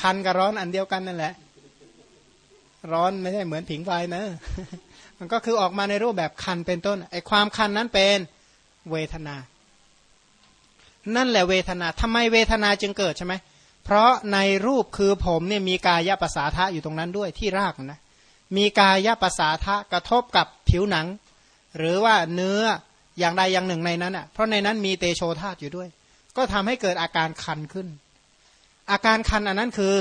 คันกับร้อนอันเดียวกันนั่นแหละ ร้อนไม่ใช่เหมือนผิงไฟนะ มันก็คือออกมาในรูปแบบคันเป็นต้นไอความคันนั้นเป็นเวทนา นั่นแหละเวทนาทำไมเวทนาจึงเกิดใช่ไหมเพราะในรูปคือผมเนี่ยมีกายภาษาทะอยู่ตรงนั้นด้วยที่รากนะมีกายภาษาทะกระทบกับผิวหนัง หรือว่าเนื้ออย่างใดอย่างหนึ่งในนั้นอะเพราะในนั้นมีเตโชธาตุอยู่ด้วย ก็ทำให้เกิดอาการคันขึ้น อาการคันอันนั้นคือ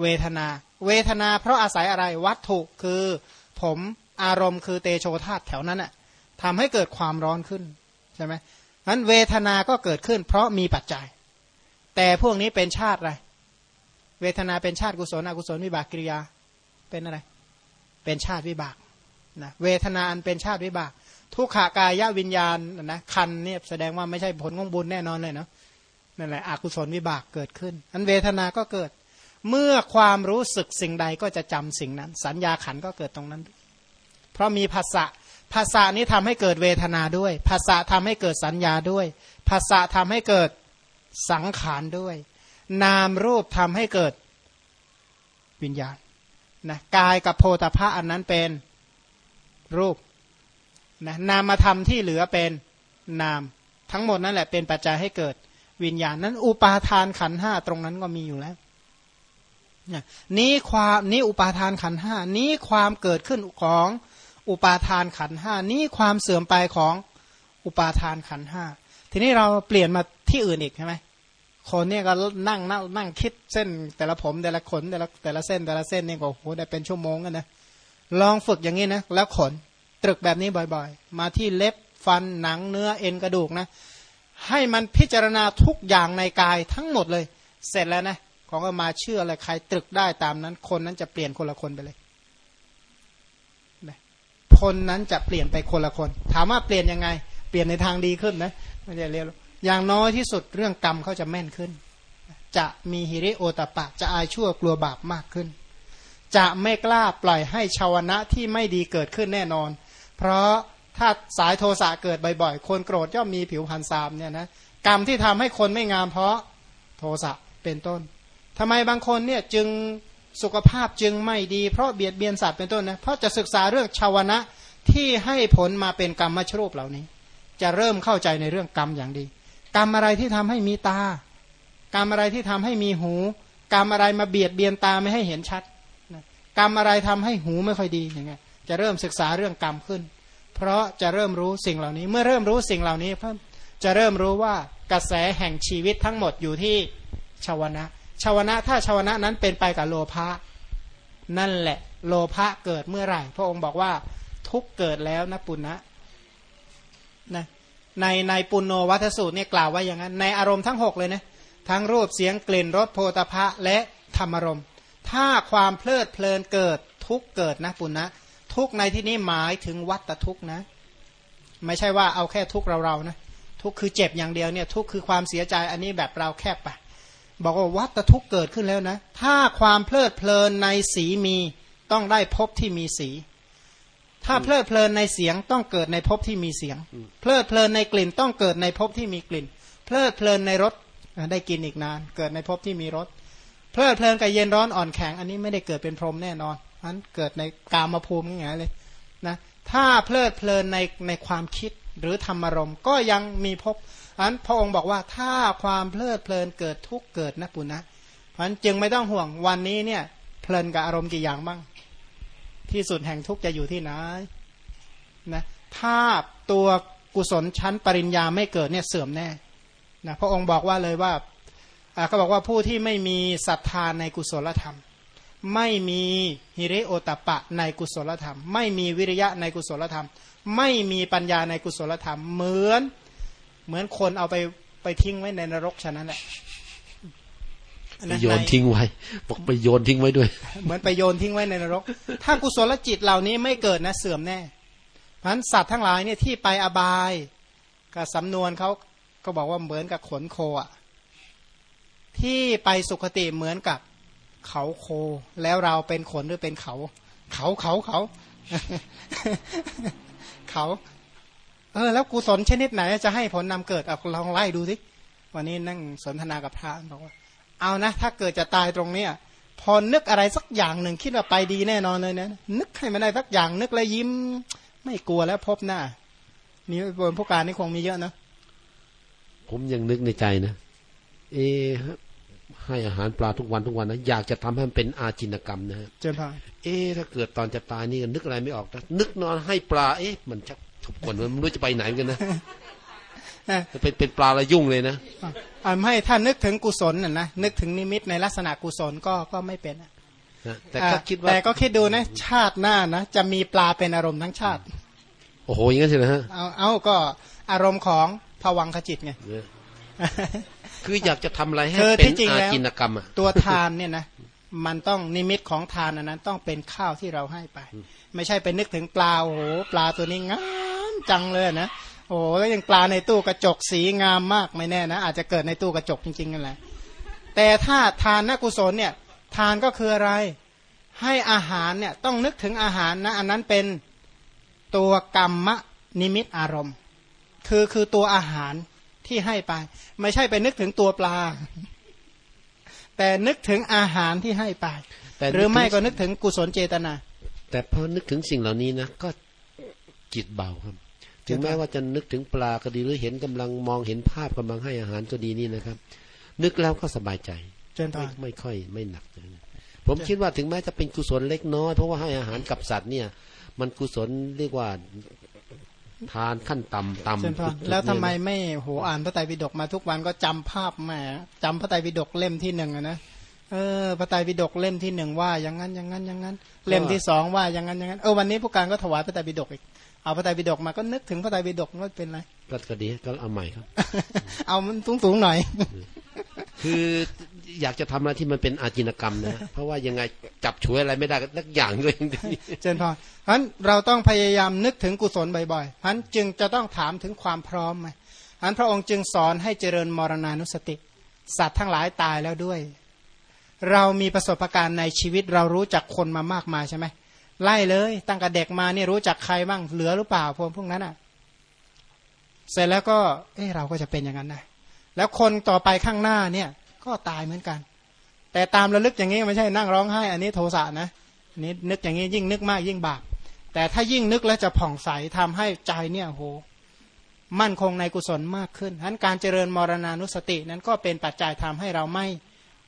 เวทนา เวทนา เพราะอาศัยอะไรวัตถุคือผมอารมณ์คือเตโชธาตุแถวนั้นอะทำให้เกิดความร้อนขึ้นใช่ไหม นั้นเวทนาก็เกิดขึ้น เพราะมีปัจจัย แต่พวกนี้เป็นชาติอะไร เวทนาเป็นชาติกุศลอกุศลวิบากกิริยา เป็นอะไร เป็นชาติวิบากนะเวทนาอันเป็นชาติวิบาก ทุกขากายวิญญาณนะคันเนี่ยแสดงว่าไม่ใช่ผลของบุญแน่นอนเลยเนาะนั่นแหละอกุศลวิบากเกิดขึ้น อันเวทนาก็เกิด เมื่อความรู้สึกสิ่งใดก็จะจำสิ่งนั้น สัญญาขันก็เกิดตรงนั้น เพราะมีภาษะ ภาษานี้ทำให้เกิดเวทนาด้วย ภาษาทำให้เกิดสัญญาด้วย ภาษาทำให้เกิดสังขารด้วย นามรูปทำให้เกิดวิญญาณนะกายกับโพธาภะอันนั้นเป็นรูปนะนามธรรมที่เหลือเป็นนาม ทั้งหมดนั่นแหละเป็นปัจจัยให้เกิดวิญญาณนั้น อุปาทานขันห้าตรงนั้นก็มีอยู่แล้วนี้ความนี้อุปาทานขันห้านี้ความเกิดขึ้นของ อุปาทานขันห้านี้ความเสื่อมไปของอุปาทานขันห้าทีนี้เราเปลี่ยนมาที่อื่นอีกใช่ไหมคนเนี่ยก็นั่งนั่งนั่งคิดเส้นแต่ละผมแต่ละขนแต่ละแต่ละเส้นแต่ละเส้นเนี่ยก็โหได้เป็นชั่วโมงกันนะลองฝึกอย่างนี้นะแล้วขนตรึกแบบนี้บ่อยๆ มาที่เล็บฟันหนังเนื้อเอ็นกระดูกนะ ให้มันพิจารณาทุกอย่างในกายทั้งหมดเลย เสร็จแล้วนะของก็มาเชื่ออะไรใครตรึกได้ตามนั้นคนนั้นจะเปลี่ยนคนละคนไปเลย คนนั้นจะเปลี่ยนไปคนละคน ถามว่าเปลี่ยนยังไง เปลี่ยนในทางดีขึ้นนะไม่ใช่เรียกอย่างน้อยที่สุดเรื่องกรรมเขาจะแม่นขึ้น จะมีฮิริโอตปะ จะอายชั่วกลัวบาปมากขึ้น จะไม่กล้าปล่อยให้ชาวนะที่ไม่ดีเกิดขึ้นแน่นอน เพราะถ้าสายโทสะเกิดบ่อยๆ คนโกรธย่อมมีผิวพรรณซามเนี่ยนะกรรมที่ทำให้คนไม่งามเพราะโทสะเป็นต้นทำไมบางคนเนี่ยจึง สุขภาพจึงไม่ดีเพราะเบียดเบียนสัตว์เป็นต้นนะเพราะจะศึกษาเรื่องชาวนะที่ให้ผลมาเป็นกรรมมชรูปเหล่านี้ จะเริ่มเข้าใจในเรื่องกรรมอย่างดี กรรมอะไรที่ทำให้มีตา กรรมอะไรที่ทำให้มีหู กรรมอะไรมาเบียดเบียนตาไม่ให้เห็นชัดกรรมอะไรทำให้หูไม่ค่อยดีอย่างเงี้ยจะเริ่มศึกษาเรื่องกรรมขึ้น เพราะจะเริ่มรู้สิ่งเหล่านี้ เมื่อเริ่มรู้สิ่งเหล่านี้เพิ่มจะเริ่มรู้ว่ากระแสแห่งชีวิตทั้งหมดอยู่ที่ชาวนะ ชาวนะถ้าชาวนะนั้นเป็นไปกับโลภะนั่นแหละ โลภะเกิดเมื่อไหร่ พระองค์บอกว่าทุกเกิดแล้วนะปุณณะนะในในปุณโนวัตสูตรเนี่ยกล่าวว่าอย่างนั้น ในอารมณ์ทั้งหกเลยนะทั้งรูปเสียงกลิ่นรสโพธพะและธรรมารมณ์ ถ้าความเพลิดเพลินเกิดทุกเกิดนะปุณณะทุกในที่นี้หมายถึงวัตทุกนะ ไม่ใช่ว่าเอาแค่ทุกเราเรานะทุกคือเจ็บอย่างเดียวเนี่ยทุกคือความเสียใจอันนี้แบบเราแคบไป บอกว่าวัตทุกเกิดขึ้นแล้วนะ ถ้าความเพลิดเพลินในสีมีต้องได้พบที่มีสี ถ้าเพลิดเพลินในเสียงต้องเกิดในพบที่มีเสียง เพลิดเพลินในกลิ่นต้องเกิดในพบที่มีกลิ่น เพลิดเพลินในรสได้กินอีกนาน เกิดในพบที่มีรสเพลิดเพลินกับเย็นร้อนอ่อนแข็ง อันนี้ไม่ได้เกิดเป็นพรหมแน่นอนนั้นเกิดในกามภูมิอย่างเงี้ยเลยนะถ้าเพลิดเพลินในในความคิดหรือธรรมารมก็ยังมีพบ อันพระองค์บอกว่าถ้าความเพลิดเพลินเกิดทุกเกิดนะปุณนะเพราะนั้นจึงไม่ต้องห่วงวันนี้เนี่ย เพลินกับอารมณ์กี่อย่างบ้าง ที่สุดแห่งทุกจะอยู่ที่ไหนนะถ้าตัวกุศลชั้นปริญญาไม่เกิดเนี่ยเสื่อมแน่นะพระองค์บอกว่าเลยว่าเขาบอกว่าผู้ที่ไม่มีศรัทธาในกุศลธรรม ไม่มีฮิริโอตปะในกุศลธรรม ไม่มีวิริยะในกุศลธรรม ไม่มีปัญญาในกุศลธรรม เหมือน เหมือนคนเอาไปไปทิ้งไว้ในนรกฉะนั้นแหละโยนทิ้งไว้บอกไปโยนทิ้งไว้ด้วย เหมือนไปโยนทิ้งไว้ในนรก ถ้ากุศลจิตเหล่านี้ไม่เกิดนะเสื่อมแน่เพราะฉะนั้นสัตว์ทั้งหลายเนี่ยที่ไปอบายกับสำนวนเขาก็บอกว่าเหมือนกับขนโคอะที่ไปสุคติเหมือนกับเขาโค แล้วเราเป็นขนหรือเป็นเขา เขาเขาเขาเขา เออแล้วกุศลชนิดไหนจะให้ผลนำเกิดเอาลองไล่ดูสิวันนี้นั่งสนทนากับพระบอกว่า เอานะ ถ้าเกิดจะตายตรงเนี้ยพอนึกอะไรสักอย่างหนึ่งคิดว่าไปดีแน่นอนเลยนะนึกให้มันได้สักอย่างนึกแล้วยิ้ม ไม่กลัวแล้วพบหน้า นี่บนผู้การนี่คงมีเยอะนะผมยังนึกในใจนะ เอให้อาหารปลาทุกวันทุกวันนะอยากจะทำให้มันเป็นอาจินกรรมนะฮะเจนพาเอ๊ถ้าเกิดตอนจะตายนี่นึกอะไรไม่ออกนะนึกนอนให้ปลาเอ๊ะมันชัก ทุกคนมันไม่รู้จะไปไหนกันนะเป็นเป็นปลาละยุ่งเลยนะอ่าไม่ถ้านึกถึงกุศลน่ะนะนึกถึงนิมิตในลักษณะกุศลก็ก็ไม่เป็นแต่ก็คิดว่าแต่ก็คิดดูนะ ชาติหน้านะจะมีปลาเป็นอารมณ์ทั้งชาติ โอ้โหอย่างนั้นสินะฮะเอาเอาก็อารมณ์ของผวังขจิตไงคืออยากจะทำอะไรให้เป็นอาจินกรรมอะตัวทานเนี่ยนะมันต้องนิมิตของทานนั้นต้องเป็นข้าวที่เราให้ไป ไม่ใช่เป็นนึกถึงปลาโอ้โหปลาตัวนี้งาม จังเลยนะโอ้แล้วยังปลาในตู้กระจกสีงามมากไม่แน่นะอาจจะเกิดในตู้กระจกจริงๆนั่นแหละแต่ถ้าทานนักกุศลเนี่ยทานก็คืออะไรให้อาหารเนี่ยต้องนึกถึงอาหารนะอันนั้นเป็นตัวกรรมนิมิตอารมณ์ คือคือตัวอาหารที่ให้ไป ไม่ใช่ไปนึกถึงตัวปลา แต่นึกถึงอาหารที่ให้ไปหรือไม่ก็นึกถึงกุศลเจตนา แต่พอนึกถึงสิ่งเหล่านี้นะก็จิตเบาครับ ถึงแม้ว่าจะนึกถึงปลาก็ดีหรือเห็นกำลังมองเห็นภาพกำลังให้อาหารก็ดีนี่นะครับ นึกแล้วก็สบายใจไม่ไม่ค่อยไม่หนักใจผมคิดว่าถึงแม้จะเป็นกุศลเล็กน้อย เพราะว่าให้อาหารกับสัตว์เนี่ย มันกุศลเรียกว่าทานขั้นต่ำต่ำแล้วทำไมไม่โหอ่านพระไตรปิฎกมาทุกวันก็จำภาพแหมจำพระไตรปิฎกเล่มที่หนึ่งนะเออพระไตรปิฎกเล่มที่หนึ่งว่าอย่างนั้นอย่างนั้นอย่างนั้น เล่มที่สองว่าอย่างนั้นอย่างนั้นเออวันนี้ผู้การก็ถวายพระไตรปิฎกอีก เอาพระไตรปิฎกมาก็นึกถึงพระไตรปิฎกว่าเป็นไรก็ดีก็เอาใหม่ครับ เอามันสูงสูงหน่อย คืออยากจะทำอะไรที่มันเป็นอาจินกรรมนะเพราะว่ายังไงจับช่วยอะไรไม่ได้สักอย่างเลยเจนพอเพราะเราต้องพยายามนึกถึงกุศลบ่อยๆเพราะจึงจะต้องถามถึงความพร้อมไหมอันพระองค์จึงสอนให้เจริญมรณานุสติ สัตว์ทั้งหลายตายแล้วด้วย เรามีประสบการณ์ในชีวิตเรารู้จักคนมามากมายใช่ไหม ไล่เลย ตั้งแต่เด็กมาเนี่ยรู้จักใครบ้างเหลือหรือเปล่าพวกพวกนั้นอะ เสร็จแล้วก็เออเราก็จะเป็นอย่างนั้นนะแล้วคนต่อไปข้างหน้าเนี่ย ก็ตายเหมือนกัน แต่ตามระลึกอย่างนี้ไม่ใช่นั่งร้องไห้ อันนี้โทสะนะอันนี้นึกอย่างนี้ยิ่งนึกมากยิ่งบาปแต่ถ้ายิ่งนึกแล้วจะผ่องใสทำให้ใจเนี่ยโหมั่นคงในกุศลมากขึ้นฉะนั้นการเจริญมรณานุสตินั้นก็เป็นปัจจัยทำให้เราไม่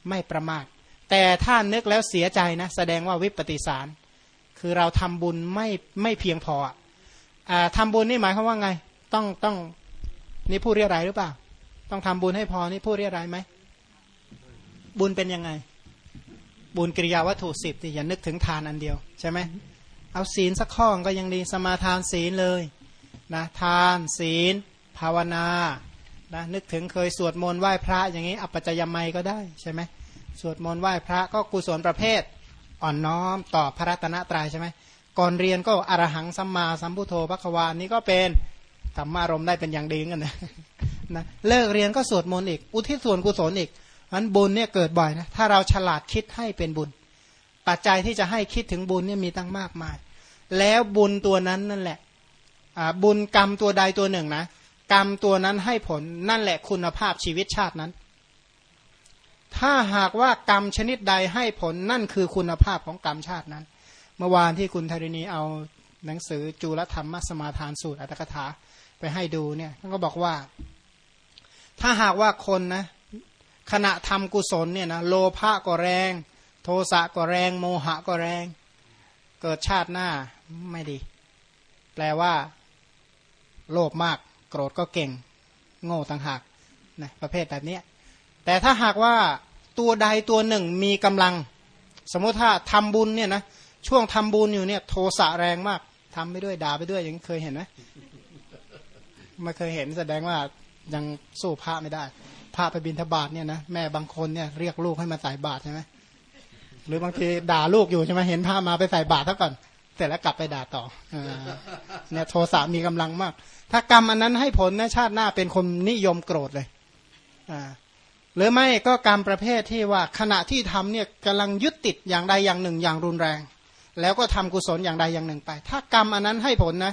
ไม่ประมาท แต่ถ้านึกแล้วเสียใจนะ แสดงว่าวิปฏิสาร คือเราทำบุญไม่ไม่เพียงพออ่าทำบุญนี่หมายความว่าไง ต้องต้องนี่พูดเรียอะไรหรือเปล่า ต้องทำบุญให้พอนี่พูดเรียอะไรไหมบุญเป็นยังไง บุญกิริยาวัตถุสิบที่อย่านึกถึงทานอันเดียวใช่ไหมเอาศีลสักข้อก็ยังดีสมาทานศีลเลยนะทานศีล ภาวนานะนึกถึงเคยสวดมนต์ไหว้พระอย่างนี้ อัปจยมัยก็ได้ใช่ไหมสวดมนต์ไหว้พระก็กุศลประเภท อ่อนน้อมต่อพระรัตนตรัยใช่ไหมก่อนเรียนก็อรหังสัมมาสัมพุทโธพระควานนี้ก็เป็นธรรมารมได้เป็นอย่างดีกันนะนะเลิกเรียนก็สวดมนต์อีก อุทิศส่วนกุศลอีกมันบุญเนี่ยเกิดบ่อยนะถ้าเราฉลาดคิดให้เป็นบุญ ปัจจัยที่จะให้คิดถึงบุญเนี่ยมีตั้งมากมาย แล้วบุญตัวนั้นนั่นแหละบุญกรรมตัวใดตัวหนึ่งนะ กรรมตัวนั้นให้ผลนั่นแหละคุณภาพชีวิตชาตินั้น ถ้าหากว่ากรรมชนิดใดให้ผลนั่นคือคุณภาพของกรรมชาตินั้น เมื่อวานที่คุณธรินีเอาหนังสือจุลธรรมสมาทานสูตรอัตถกถาไปให้ดูเนี่ยท่านก็บอกว่า ถ้าหากว่าคนนะขณะทำกุศลเนี่ยนะโลภะก็แรง โทสะก็แรง โมหะก็แรง เกิดชาติหน้าไม่ดี แปลว่า โลภมาก โกรธก็เก่ง โง่ต่างหากนะประเภทแบบนี้ แต่ถ้าหากว่าตัวใดตัวหนึ่งมีกำลัง สมมติถ้าทำบุญเนี่ยนะช่วงทำบุญอยู่เนี่ยโทสะแรงมากทำไปด้วยด่าไปด้วยอย่างเคยเห็นไหมไม่เคยเห็นแสดงว่ายังสู้พระไม่ได้พระไปบินทบาทเนี่ยนะแม่บางคนเนี่ยเรียกลูกให้มาใส่บาตรใช่ไหมหรือบางทีด่าลูกอยู่ใช่ไหมเห็นพระมาไปใส่บาตรเท่าก่อนเสร็จแล้วกลับไปด่าต่อเนี่ยโทสะมีกำลังมาก ถ้ากรรมอันนั้นให้ผลนะชาติหน้าเป็นคนนิยมโกรธเลยอ่า หรือไม่ก็กรรมประเภทที่ว่าขณะที่ทำเนี่ยกำลังยึดติดอย่างใดอย่างหนึ่ง อย่างรุนแรง แล้วก็ทำกุศลอย่างใดอย่างหนึ่งไป ถ้ากรรมอันนั้นให้ผลนะ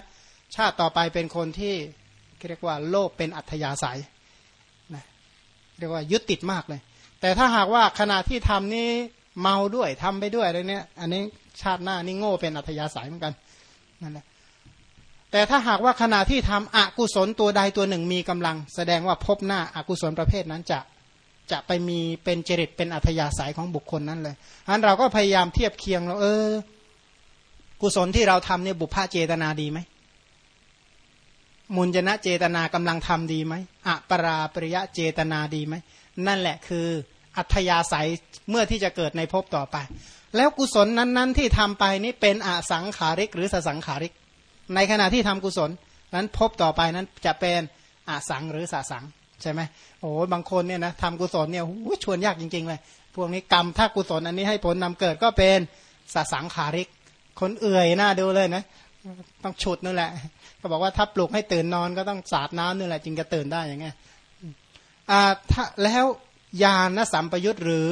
ชาติต่อไปเป็นคนที่เรียกว่าโลภเป็นอัธยาศัยนะเรียกว่ายึดติดมากเลย แต่ถ้าหากว่าขณะที่ทำนี่เมาด้วยทำไปด้วยอะไรเนี่ย อันนี้ชาติหน้านี่โง่เป็นอัธยาศัยเหมือนกันนั่นแหละแต่ถ้าหากว่าขณะที่ทำอกุศลตัวใดตัวหนึ่งมีกำลัง แสดงว่าพบหน้าอากุศลประเภทนั้นจะ จะไปมีเป็นจริตเป็นอัธยาศัยของบุคคลนั้นเลยอันเราก็พยายามเทียบเคียงเราเออ กุศลที่เราทำเนี่ยบุพเพเจตนาดีไหมมุญจนะเจตนากำลังทำดีไหมอะปราปริยะเจตนาดีไหม นั่นแหละคืออัธยาศัยเมื่อที่จะเกิดในภพต่อไป แล้วกุศลนั้น ๆ ที่ทำไปนี้เป็นอสังขาริก หรือสสังขาริก ในขณะที่ทำกุศลนั้นภพต่อไปนั้นจะเป็นอสังหรือสสัง ใช่ไหมโอ้บางคนเนี่ยนะทำกุศลเนี่ยชวนยากจริง ๆ เลย พวกนี้กรรมถ้ากุศลอันนี้ให้ผลนำเกิดก็เป็นสสังขาริก คนเอื่อยหน้าดูเลยนะ ต้องฉุดนั่นแหละ ก็บอกว่าถ้าปลุกให้ตื่นนอนก็ต้องสาดน้ำนี่แหละจึงจะตื่นได้อย่างเงี้ยอ่าถ้าแล้วญาณสัมปยุตหรือ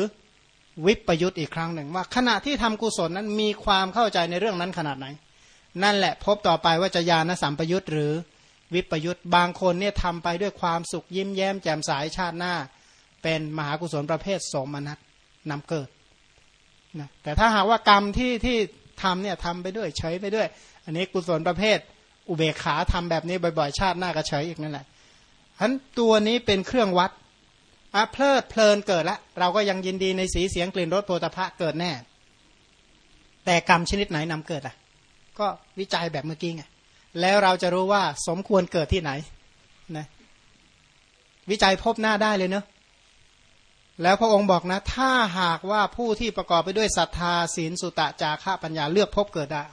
วิปยุตอีกครั้งหนึ่งว่า ขณะที่ทำกุศลนั้นมีความเข้าใจในเรื่องนั้นขนาดไหน นั่นแหละพบต่อไปว่าจะญาณสัมปยุตหรือ วิปยุตบางคนเนี่ยทำไปด้วยความสุขยิ้มแย้มแจ่มใสชาติหน้า เป็นมหากุศลประเภทสมนัตนำเกิดนะแต่ถ้าหากว่ากรรมที่ที่ทำเนี่ยทำไปด้วยเฉยไปด้วย อันนี้กุศลประเภท อุเบกขาทำแบบนี้บ่อยๆ ชาติหน้าก็เฉยอีกนั่นแหละอันตัวนี้เป็นเครื่องวัดอะเพลิดเพลินเกิดแล้วเราก็ยังยินดีในสีเสียงกลิ่นรสโพธพะเกิดแน่ แต่กรรมชนิดไหนนำเกิดอะ ก็วิจัยแบบเมื่อกี้ไง แล้วเราจะรู้ว่าสมควรเกิดที่ไหนนะวิจัยพบหน้าได้เลยเนาะแล้วพระองค์บอกนะ ถ้าหากว่าผู้ที่ประกอบไปด้วยศรัทธาศีลสุตะจาระปัญญาเลือกพบเกิดได้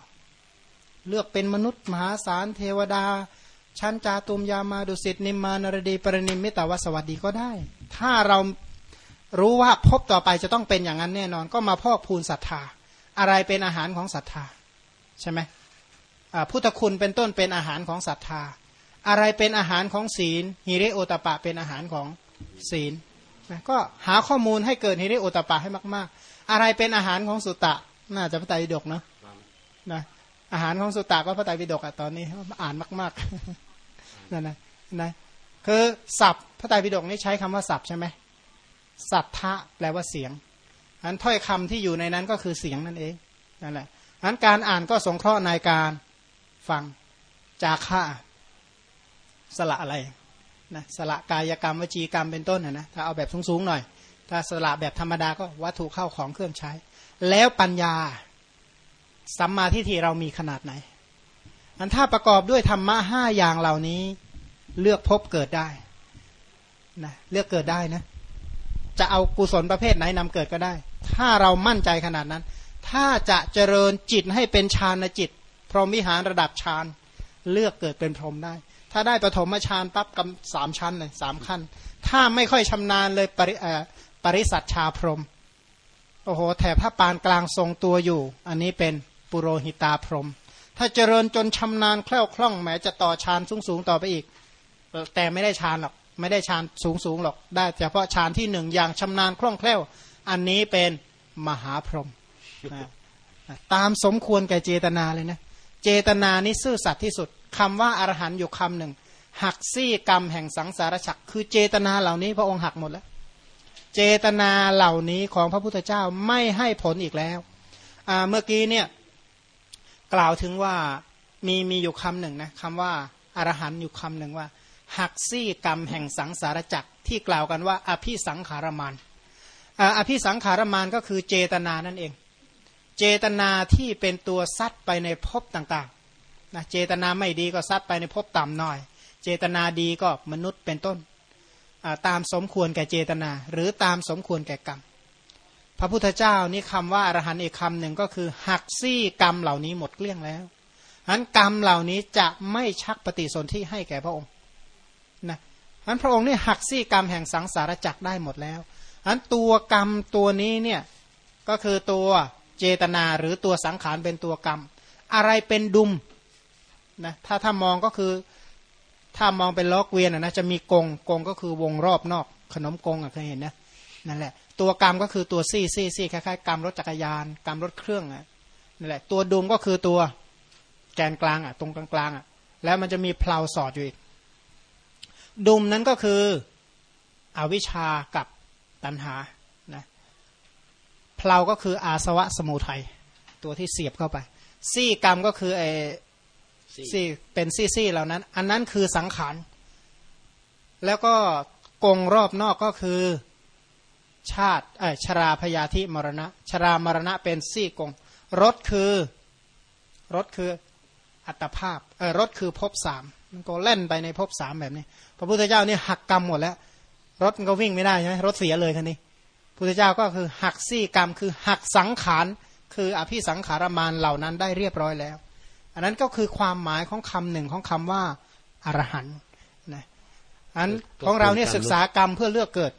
เลือกเป็นมนุษย์มหาศาลเทวดา ชั้นจาตุมยามาดุสิตนิมมานรดีปรนิมิตาวสวัสดีก็ได้ ถ้าเรารู้ว่าพบต่อไปจะต้องเป็นอย่างนั้นแน่นอน ก็มาพอกพูนศรัทธา อะไรเป็นอาหารของศรัทธา ใช่ไหม พุทธคุณเป็นต้นเป็นอาหารของศรัทธา อะไรเป็นอาหารของศีลฮิริโอตปะเป็นอาหารของศีลนะก็หาข้อมูลให้เกิดฮิริโอตปะให้มาก ๆ อะไรเป็นอาหารของสุตตะน่าจะพระไตรปิฎกเนาะนะอาหารของสุตตะก็พระไตรปิฎกอะตอนนี้อ่านมากๆนั่นนะนะคือศัพท์พระไตรปิฎกนี่ใช้คำว่าศัพท์ใช่ไหมสัทธะแปลว่าเสียงอันถ้อยคำที่อยู่ในนั้นก็คือเสียงนั่นเองนั่นแหละอันการอ่านก็สงเคราะห์ในการ ฟังจาค่าสละอะไรนะสละกายกรรมวจีกรรมเป็นต้นนะนะถ้าเอาแบบสูงๆหน่อย ถ้าสละแบบธรรมดาก็วัตถุเข้าของเครื่องใช้ แล้วปัญญาสัมมาทิฏฐิเรามีขนาดไหน อันถ้าประกอบด้วยธรรมะห้าอย่างเหล่านี้เลือกพบเกิดได้นะเลือกเกิดได้นะจะเอากุศลประเภทไหนนำเกิดก็ได้ ถ้าเรามั่นใจขนาดนั้น ถ้าจะเจริญจิตให้เป็นฌานจิต พรหมวิหารระดับฌานเลือกเกิดเป็นพรหมได้ ถ้าได้ปฐมฌานปั๊บกำสามชั้นเลยสามขั้น ถ้าไม่ค่อยชำนาญเลยปริปริสัทชาพรหมโอ้โหแถบถ้าปานกลางทรงตัวอยู่ อันนี้เป็นปุโรหิตาพรหมถ้าเจริญจนชำนาญแคล่วคล่องแม้จะต่อฌานสูงๆต่อไปอีก แต่ไม่ได้ฌานหรอกไม่ได้ฌานสูงสูงหรอกได้เฉพาะฌานที่หนึ่งอย่างชำนาญคล่องแคล่ว อันนี้เป็นมหาพรหมตามสมควรแก่เจตนาเลยนะ เจตนานี้ซื่อสัตย์ที่สุดคำว่าอรหันต์อยู่คำหนึ่งหักซี่กรรมแห่งสังสารฉักคือเจตนาเหล่านี้พระองค์หักหมดแล้ว เจตนาเหล่านี้ของพระพุทธเจ้าไม่ให้ผลอีกแล้วเมื่อกี้เนี่ยกล่าวถึงว่ามีมีอยู่คำหนึ่งนะคำว่าอรหันต์อยู่คำหนึ่งว่าหักซี่กรรมแห่งสังสารจักที่กล่าวกันว่า อภิสังขารมานอภิสังขารมานก็คือเจตนานั่นเอง เจตนาที่เป็นตัวซัดไปในภพต่างๆนะเจตนาไม่ดีก็ซัดไปในภพต่ำหน่อย เจตนาดีก็มนุษย์เป็นต้น ตามสมควรแก่เจตนา หรือตามสมควรแก่กรรม พระพุทธเจ้านี่คำว่าอรหันต์อีกคำหนึ่งก็คือ หักซี่กรรมเหล่านี้หมดเกลี้ยงแล้วอันกรรมเหล่านี้จะไม่ชักปฏิสนธิให้แก่พระองค์นะอันพระองค์นี่หักซี่กรรมแห่งสังสารจักได้หมดแล้วอันตัวกรรมตัวนี้เนี่ยก็คือตัว เจตนาหรือตัวสังขารเป็นตัวกรรม อะไรเป็นดุมนะถ้าถ้ามองก็คือถ้ามองเป็นล็อกเวียนนะจะมีกงกงก็คือวงรอบนอก ขนมกงอะเคยเห็นนะนั่นแหละ ตัวกรรมก็คือตัวซี่ซี่ซี่คล้ายๆกรรมรถจักรยานกรรมรถเครื่องอะนั่นแหละ ตัวดุมก็คือตัวแกนกลางอะ ตรงกลางๆอะ แล้วมันจะมีเพลาสอดอยู่อีกดุมนั้นก็คืออวิชากับตัณหา เพลาก็คืออาสวะสมุทัยตัวที่เสียบเข้าไป ซี่กรรมก็คือไอซี่เป็นซี่ซี่เหล่านั้น อันนั้นคือสังขารแล้วก็กงรอบนอกก็คือชาติไอชราพยาธิมรณะ ชรามรณะเป็นซี่กงรถคือรถคืออัตภาพเออรถคือภพสามมันก็เล่นไปในภพสามแบบนี้ พระพุทธเจ้านี่หักกรรมหมดแล้ว รถมันก็วิ่งไม่ได้ใช่ไหมรถเสียเลยคันนี้ พุทธเจ้าก็คือหักซี่กรรมคือหักสังขารคืออภิสังขารมานเหล่านั้นได้เรียบร้อยแล้ว อันนั้นก็คือความหมายของคำหนึ่งของคำว่าอรหันต์นะอันของเราเนี่ยศึกษากรรมเพื่อเลือกเกิด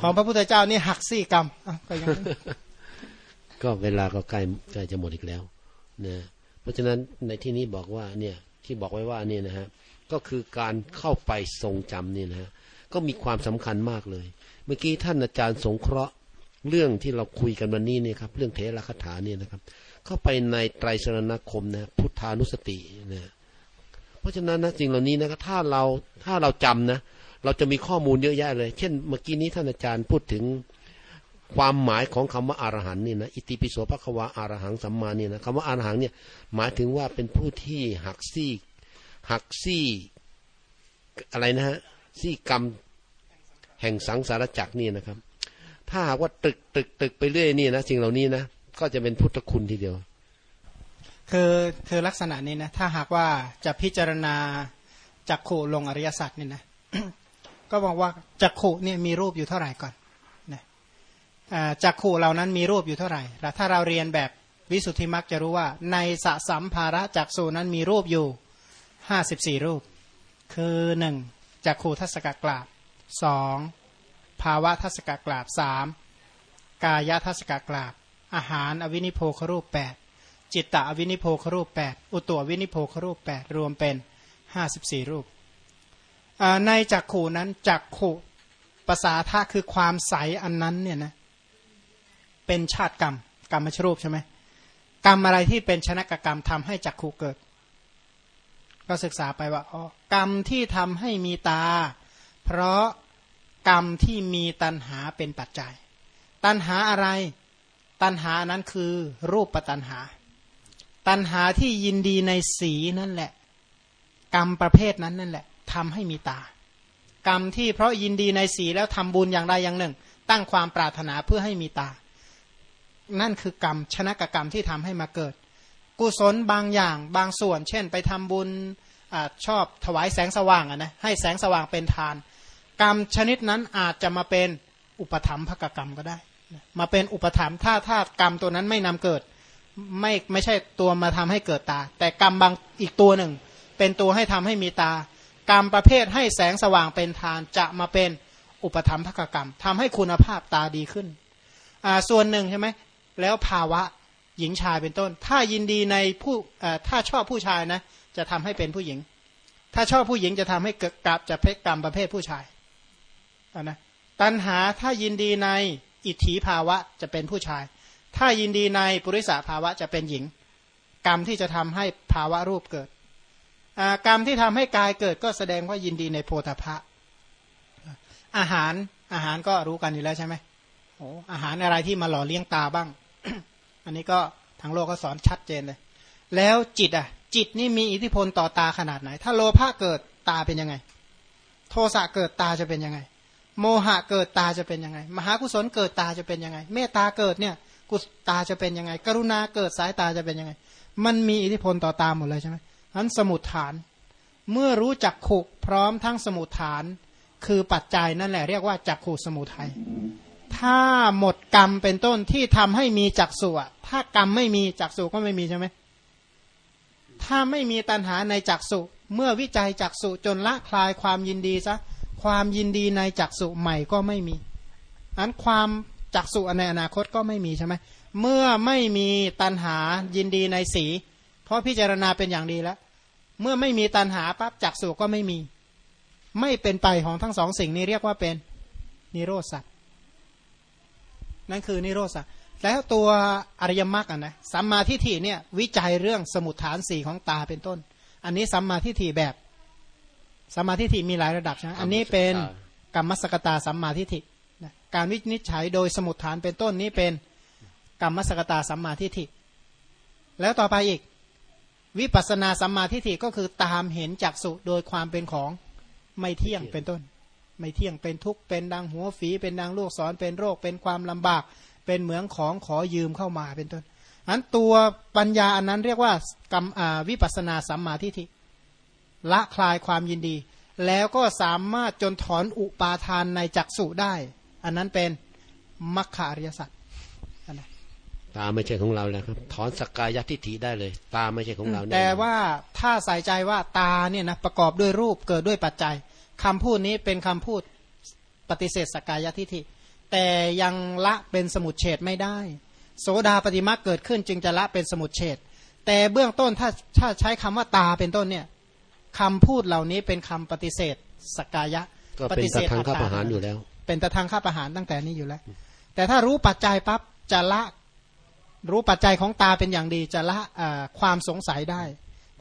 ของพระพุทธเจ้านี่หักซี่กรรมก็ยังก็เวลาก็ใกล้ใกล้จะหมดอีกแล้วนะเพราะฉะนั้นในที่นี้บอกว่าเนี่ยที่บอกไว้ว่าเนี่ยนะฮะก็คือการเข้าไปทรงจำเนี่ยนะฮะก็มีความสำคัญมากเลย เมื่อกี้ท่านอาจารย์สงเคราะห์เรื่องที่เราคุยกันวันนี้เนี่ยครับ เรื่องเทระคาถาเนี่ยนะครับ เข้าไปในไตรสรณคมนะพุทธานุสตินะเพราะฉะนั้นนะสิ่งเหล่านี้นะถ้าเราถ้าเราจำนะเราจะมีข้อมูลเยอะแยะเลย เช่น เมื่อกี้นี้ท่านอาจารย์พูดถึงความหมายของคำว่าอารหันนี่นะอิติปิโสภควาอารหังสัมมาเนี่ยนะคำว่าอารหังเนี่ยหมายถึงว่าเป็นผู้ที่หักซี่หักซี่อะไรนะฮะซี่กรรม แห่งสังสารจักรนี่นะครับ ถ้าหากว่าตึกตึกตึกไปเรื่อยนี่นะสิ่งเหล่านี้นะก็จะเป็นพุทธคุณทีเดียว คือคือลักษณะนี้นะถ้าหากว่าจะพิจารณาจักขุลงอริยสัจนี่นะก็บอกว่าจักขุเนี่ยมีรูปอยู่เท่าไหร่ก่อนจักขู่เหล่านั้นมีรูปอยู่เท่าไหร่แล้วถ้าเราเรียนแบบวิสุทธิมักจะรู้ว่าในสสัมภาระจักสูนั้นมีรูปอยู่ห้าสิบสี่รูป คือหนึ่งจักขู่ทัศกกราบ สองภาวะทัศกกราบสามกายทัศกกราบ อาหารอวินิโพครูปแปดจิตตะอวินิโพครูปแปดอุตัววินิโพครูปแปดรวมเป็นห้าสิบสี่รูป ในจักขูนั้นจักขูภาษาทะคือความใสอันนั้นเนี่ยนะเป็นชาติกรรม กรรมชรูปใช่ไหมกรรมอะไรที่เป็นชนะกกรรมทำให้จักขูเกิด ก็ศึกษาไปว่าอ๋อกรรมที่ทำให้มีตา เพราะกรรมที่มีตัณหาเป็นปัจจัย ตัณหาอะไร ตัณหานั้นคือรูปปัตัณหา ตัณหาที่ยินดีในสีนั่นแหละ กรรมประเภทนั้นนั่นแหละทำให้มีตา กรรมที่เพราะยินดีในสีแล้วทำบุญอย่างใดอย่างหนึ่ง ตั้งความปรารถนาเพื่อให้มีตา นั่นคือกรรมชนะกกรรมที่ทำให้มาเกิด กุศลบางอย่างบางส่วน เช่น ไปทำบุญอชอบถวายแสงสว่างนะให้แสงสว่างเป็นทาน กรรมชนิดนั้นอาจจะมาเป็นอุปธรรมภกกรรมก็ได้ มาเป็นอุปธรรมถ้าถ้ากรรมตัวนั้นไม่นำเกิด ไม่ไม่ใช่ตัวมาทำให้เกิดตา แต่กรรมบางอีกตัวหนึ่ง เป็นตัวให้ทำให้มีตา กรรมประเภทให้แสงสว่างเป็นทานจะมาเป็นอุปธรรมภกกรรมทำให้คุณภาพตาดีขึ้นส่วนหนึ่งใช่ไหมแล้วภาวะหญิงชายเป็นต้น ถ้ายินดีในผู้ถ้าชอบผู้ชายนะจะทำให้เป็นผู้หญิง ถ้าชอบผู้หญิงจะทำให้เกิดกับจะเพศกรรมประเภทผู้ชาย นะตัณหาถ้ายินดีในอิทธิภาวะจะเป็นผู้ชาย ถ้ายินดีในปุริสาภาวะจะเป็นหญิง กรรมที่จะทำให้ภาวะรูปเกิดกรรมที่ทำให้กายเกิดก็แสดงว่ายินดีในโพธพะอาหารอาหารก็รู้กันอยู่แล้วใช่ไหมโอ้อาหารอะไรที่มาหล่อเลี้ยงตาบ้าง อันนี้ก็ทางโลกก็สอนชัดเจนเลย แล้วจิตอะ จิตนี่มีอิทธิพลต่อตาขนาดไหน ถ้าโลภะเกิดตาเป็นยังไง โทสะเกิดตาจะเป็นยังไง โมหะเกิดตาจะเป็นยังไง มหากุศลเกิดตาจะเป็นยังไง เมตตาเกิดเนี่ย กุศตาจะเป็นยังไง กรุณาเกิดสายตาจะเป็นยังไง มันมีอิทธิพลต่อตาหมดเลยใช่ไหมนั้นสมุดฐาน เมื่อรู้จักขุพร้อมทั้งสมุดฐาน คือปัจจัยนั่นแหละเรียกว่าจักขูสมุทัยถ้าหมดกรรมเป็นต้นที่ทำให้มีจักสุอะถ้ากรรมไม่มีจักสุก็ไม่มีใช่ไหมถ้าไม่มีตัณหาในจักสุเมื่อวิจัยจักสุจนละคลายความยินดีซะ ความยินดีในจักสุใหม่ก็ไม่มีอันความจักสุในอนาคตก็ไม่มีใช่ไหมเมื่อไม่มีตัณหายินดีในสี เพราะพิจารณาเป็นอย่างดีแล้ว เมื่อไม่มีตันหาปั๊บจักสุก็ไม่มี ไม่เป็นไปของทั้งสองสิ่งนี้เรียกว่าเป็นนิโรธสัตว์นั่นคือนิโรธสัตว์แล้วตัวอริยมรรคนะสัมมาทิฏฐิเนี่ยวิจัยเรื่องสมุดฐานสี่ของตาเป็นต้น อันนี้สัมมาทิฏฐิแบบ สัมมาทิฏฐิมีหลายระดับใช่ไหมอันนี้เป็นกรรมสกตาสัมมาทิฏฐิการวินิจฉัยโดยสมุดฐานเป็นต้นนี้เป็นกรรมสกตาสัมมาทิฏฐิ แล้วต่อไปอีกวิปัสนาสัมมาทิฏฐิก็คือตามเห็นจักสุโดยความเป็นของไม่เที่ยงเป็นต้น ไม่เที่ยงเป็นทุกข์เป็นดังหัวฝี เป็นดังลูกศรเป็นโรคเป็นความลำบาก เป็นเหมืองของขอยืมเข้ามาเป็นต้นอันตัวปัญญาอันนั้นเรียกว่ากรรมวิปัสนาสัมมาทิฏฐิ ละคลายความยินดี แล้วก็สามารถจนถอนอุปาทานในจักสุได้ อันนั้นเป็นมัคคาริยสัจตาไม่ใช่ของเราแล้วครับ ถอนสกกายทิฏฐิได้เลย ตาไม่ใช่ของเราแต่ว่าถ้าใส่ใจว่าตาเนี่ยนะประกอบด้วยรูปเกิดด้วยปัจจัยคำพูดนี้เป็นคำพูดปฏิเสธสกกายทิฏฐิ แต่ยังละเป็นสมุดเฉดไม่ได้ โสดาปฏิมาเกิดขึ้นจึงจะละเป็นสมุดเฉดแต่เบื้องต้นถ้าถ้าใช้คำว่าตาเป็นต้นเนี่ย คำพูดเหล่านี้เป็นคำปฏิเสธสกกายะปฏิเสธทางข้าประหารอยู่แล้ว เป็นตะทางข้าประหารตั้งแต่นี้อยู่แล้ว แต่ถ้ารู้ปัจจัยปั๊บจะละรู้ปัจจัยของตาเป็นอย่างดีจะละความสงสัยได้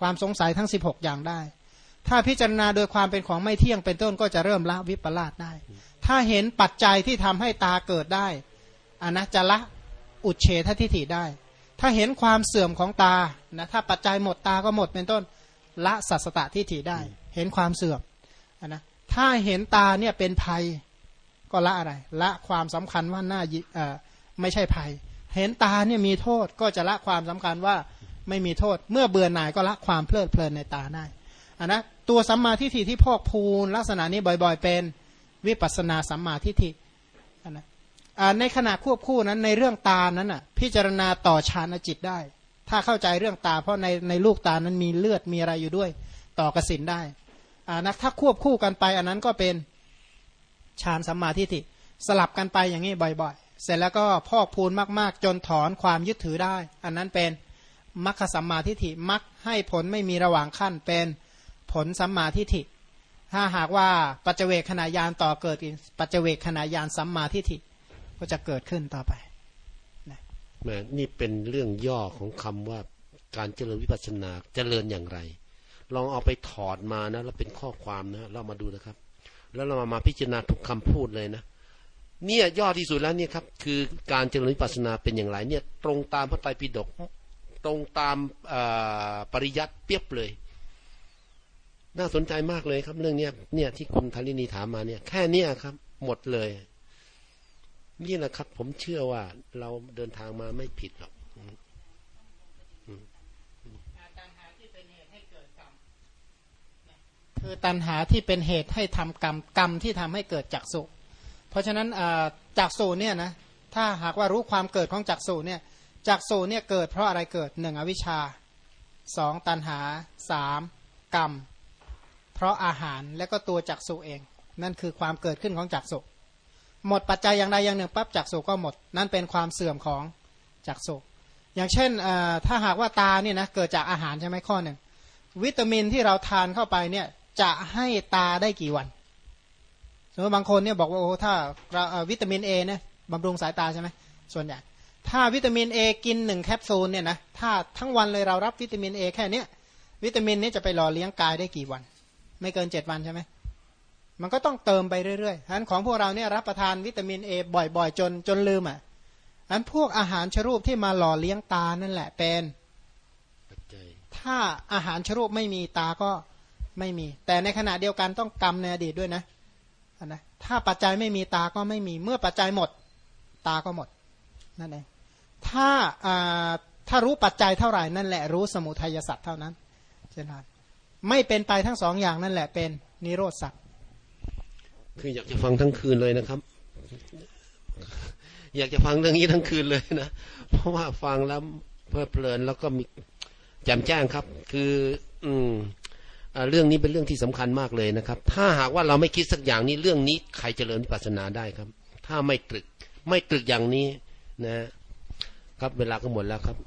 ความสงสัยทั้ง 16 อย่างได้ ถ้าพิจารณาโดยความเป็นของไม่เที่ยงเป็นต้นก็จะเริ่มละวิปลาสได้ ถ้าเห็นปัจจัยที่ทำให้ตาเกิดได้อันนะจะละอุเฉททิฏฐิได้ ถ้าเห็นความเสื่อมของตานะถ้าปัจจัยหมดตาก็หมดเป็นต้น ละสัสตตทิฏฐิได้ เห็นความเสื่อมนนะถ้าเห็นตาเนี่ยเป็นภัยก็ละอะไร ละความสำคัญว่าหน้าไม่ใช่ภัย เห็นตาเนี่ยมีโทษก็จะละความสำคัญว่าไม่มีโทษ เมื่อเบื่อหน่ายก็ละความเพลิดเพลินในตาได้อันนะตัวสัมมาทิฏฐิที่พอกพูนลักษณะนี้บ่อยๆ เป็นวิปัสนาสัมมาทิฏฐิอันนะในขณะควบคู่นั้นในเรื่องตานั้นอะพิจารณาต่อฌานจิตได้ ถ้าเข้าใจเรื่องตา เพราะในในลูกตานั้นมีเลือดมีอะไรอยู่ด้วย ต่อกสินได้อ่านะถ้าควบคู่กันไป อันนั้นก็เป็นฌานสัมมาทิฏฐิสลับกันไปอย่างนี้บ่อยๆ เสร็จแล้วก็พอกพูนมาก ๆ จนถอนความยึดถือได้ อันนั้นเป็นมัคคสัมมาทิฏฐิมัคให้ผลไม่มีระหว่างขั้นเป็นผลสัมมาทิฏฐิ ถ้าหากว่าปัจเจเวกขณะยานต่อเกิดปัจเจเวกขณะยานสัมมาทิฏฐิก็จะเกิดขึ้นต่อไป มนี่เป็นเรื่องย่อของคำว่าการเจริญวิปัสสนาเจริญอย่างไร ลองเอาไปถอดมานะ แล้วเป็นข้อความนะเรามาดูนะครับ แล้วเรามามาพิจารณาทุกคำพูดเลยนะเนี่ยย่อที่สุดแล้วเนี่ยครับ คือการเจริญวิปัสสนาเป็นอย่างไร เนี่ย ตรงตามพระไตรปิฎกตรงตามปริยัติเปียบเลย น่าสนใจมากเลยครับ เรื่องเนี้ยเนี่ยที่คุณธารินีถามมาเนี่ย แค่เนี้ยครับ หมดเลย นี่แหละครับ ผมเชื่อว่าเราเดินทางมาไม่ผิดหรอกคือตัณหาที่เป็นเหตุให้ทำกรรมกรรมที่ทำให้เกิดจักสุ เพราะฉะนั้นจักสุเนี่ยนะถ้าหากว่ารู้ความเกิดของจักสุเนี่ยจักสุเนี่ยเกิดเพราะอะไรเกิดหนึ่งอวิชชาสองตัณหาสามกรรม เพราะอาหารและก็ตัวจักสุเอง นั่นคือความเกิดขึ้นของจักสุ หมดปัจจัยอย่างใดอย่างหนึ่งปั๊บจักสุก็หมด นั่นเป็นความเสื่อมของจักสุอย่างเช่นถ้าหากว่าตาเนี่ยนะเกิดจากอาหารใช่ไหมข้อหนึ่งวิตามินที่เราทานเข้าไปเนี่ยจะให้ตาได้กี่วันสมมติบางคนเนี่ยบอกว่าโอ้ถ้าวิตามินเอเนี่ยบำรุงสายตาใช่ไหมส่วนใหญ่ถ้าวิตามินเอกินหนึ่งแคปซูลเนี่ยนะถ้าทั้งวันเลยเรารับวิตามินเอแค่เนี้ยวิตามินนี้จะไปหล่อเลี้ยงกายได้กี่วัน ไม่เกินเจ็ดวันใช่ไหม มันก็ต้องเติมไปเรื่อยๆฉะนั้นของพวกเราเนี่ยรับประทานวิตามินเอบ่อย ๆ จนจนลืมอะฉะนั้นพวกอาหารชรูปที่มาหล่อเลี้ยงตานั่นแหละเป็น ถ้าอาหารชรูปไม่มีตาก็ไม่มี แต่ในขณะเดียวกันต้องกรรมในอดีตด้วยนะนะ ถ้าปัจจัยไม่มีตาก็ไม่มี เมื่อปัจจัยหมด ตาก็หมดนั่นเอง ถ้าถ้ารู้ปัจจัยเท่าไหร่นั่นแหละรู้สมุทัยสัตว์เท่านั้นเช่นนั้นไม่เป็นไปทั้งสองอย่างนั่นแหละเป็นนิโรธสัตว์ คืออยากจะฟังทั้งคืนเลยนะครับ อยากจะฟังเรื่องนี้ทั้งคืนเลยนะเพราะว่าฟังแล้วเพลิดเพลินแล้วก็มีแจ่มแจ้งครับ คือ อืมเรื่องนี้เป็นเรื่องที่สำคัญมากเลยนะครับ ถ้าหากว่าเราไม่คิดสักอย่างนี้เรื่องนี้ใครจเจริญวิปัสสนาได้ครับ ถ้าไม่ตรึก ไม่ตรึกอย่างนี้นะครับ เวลาก็หมดแล้วครับ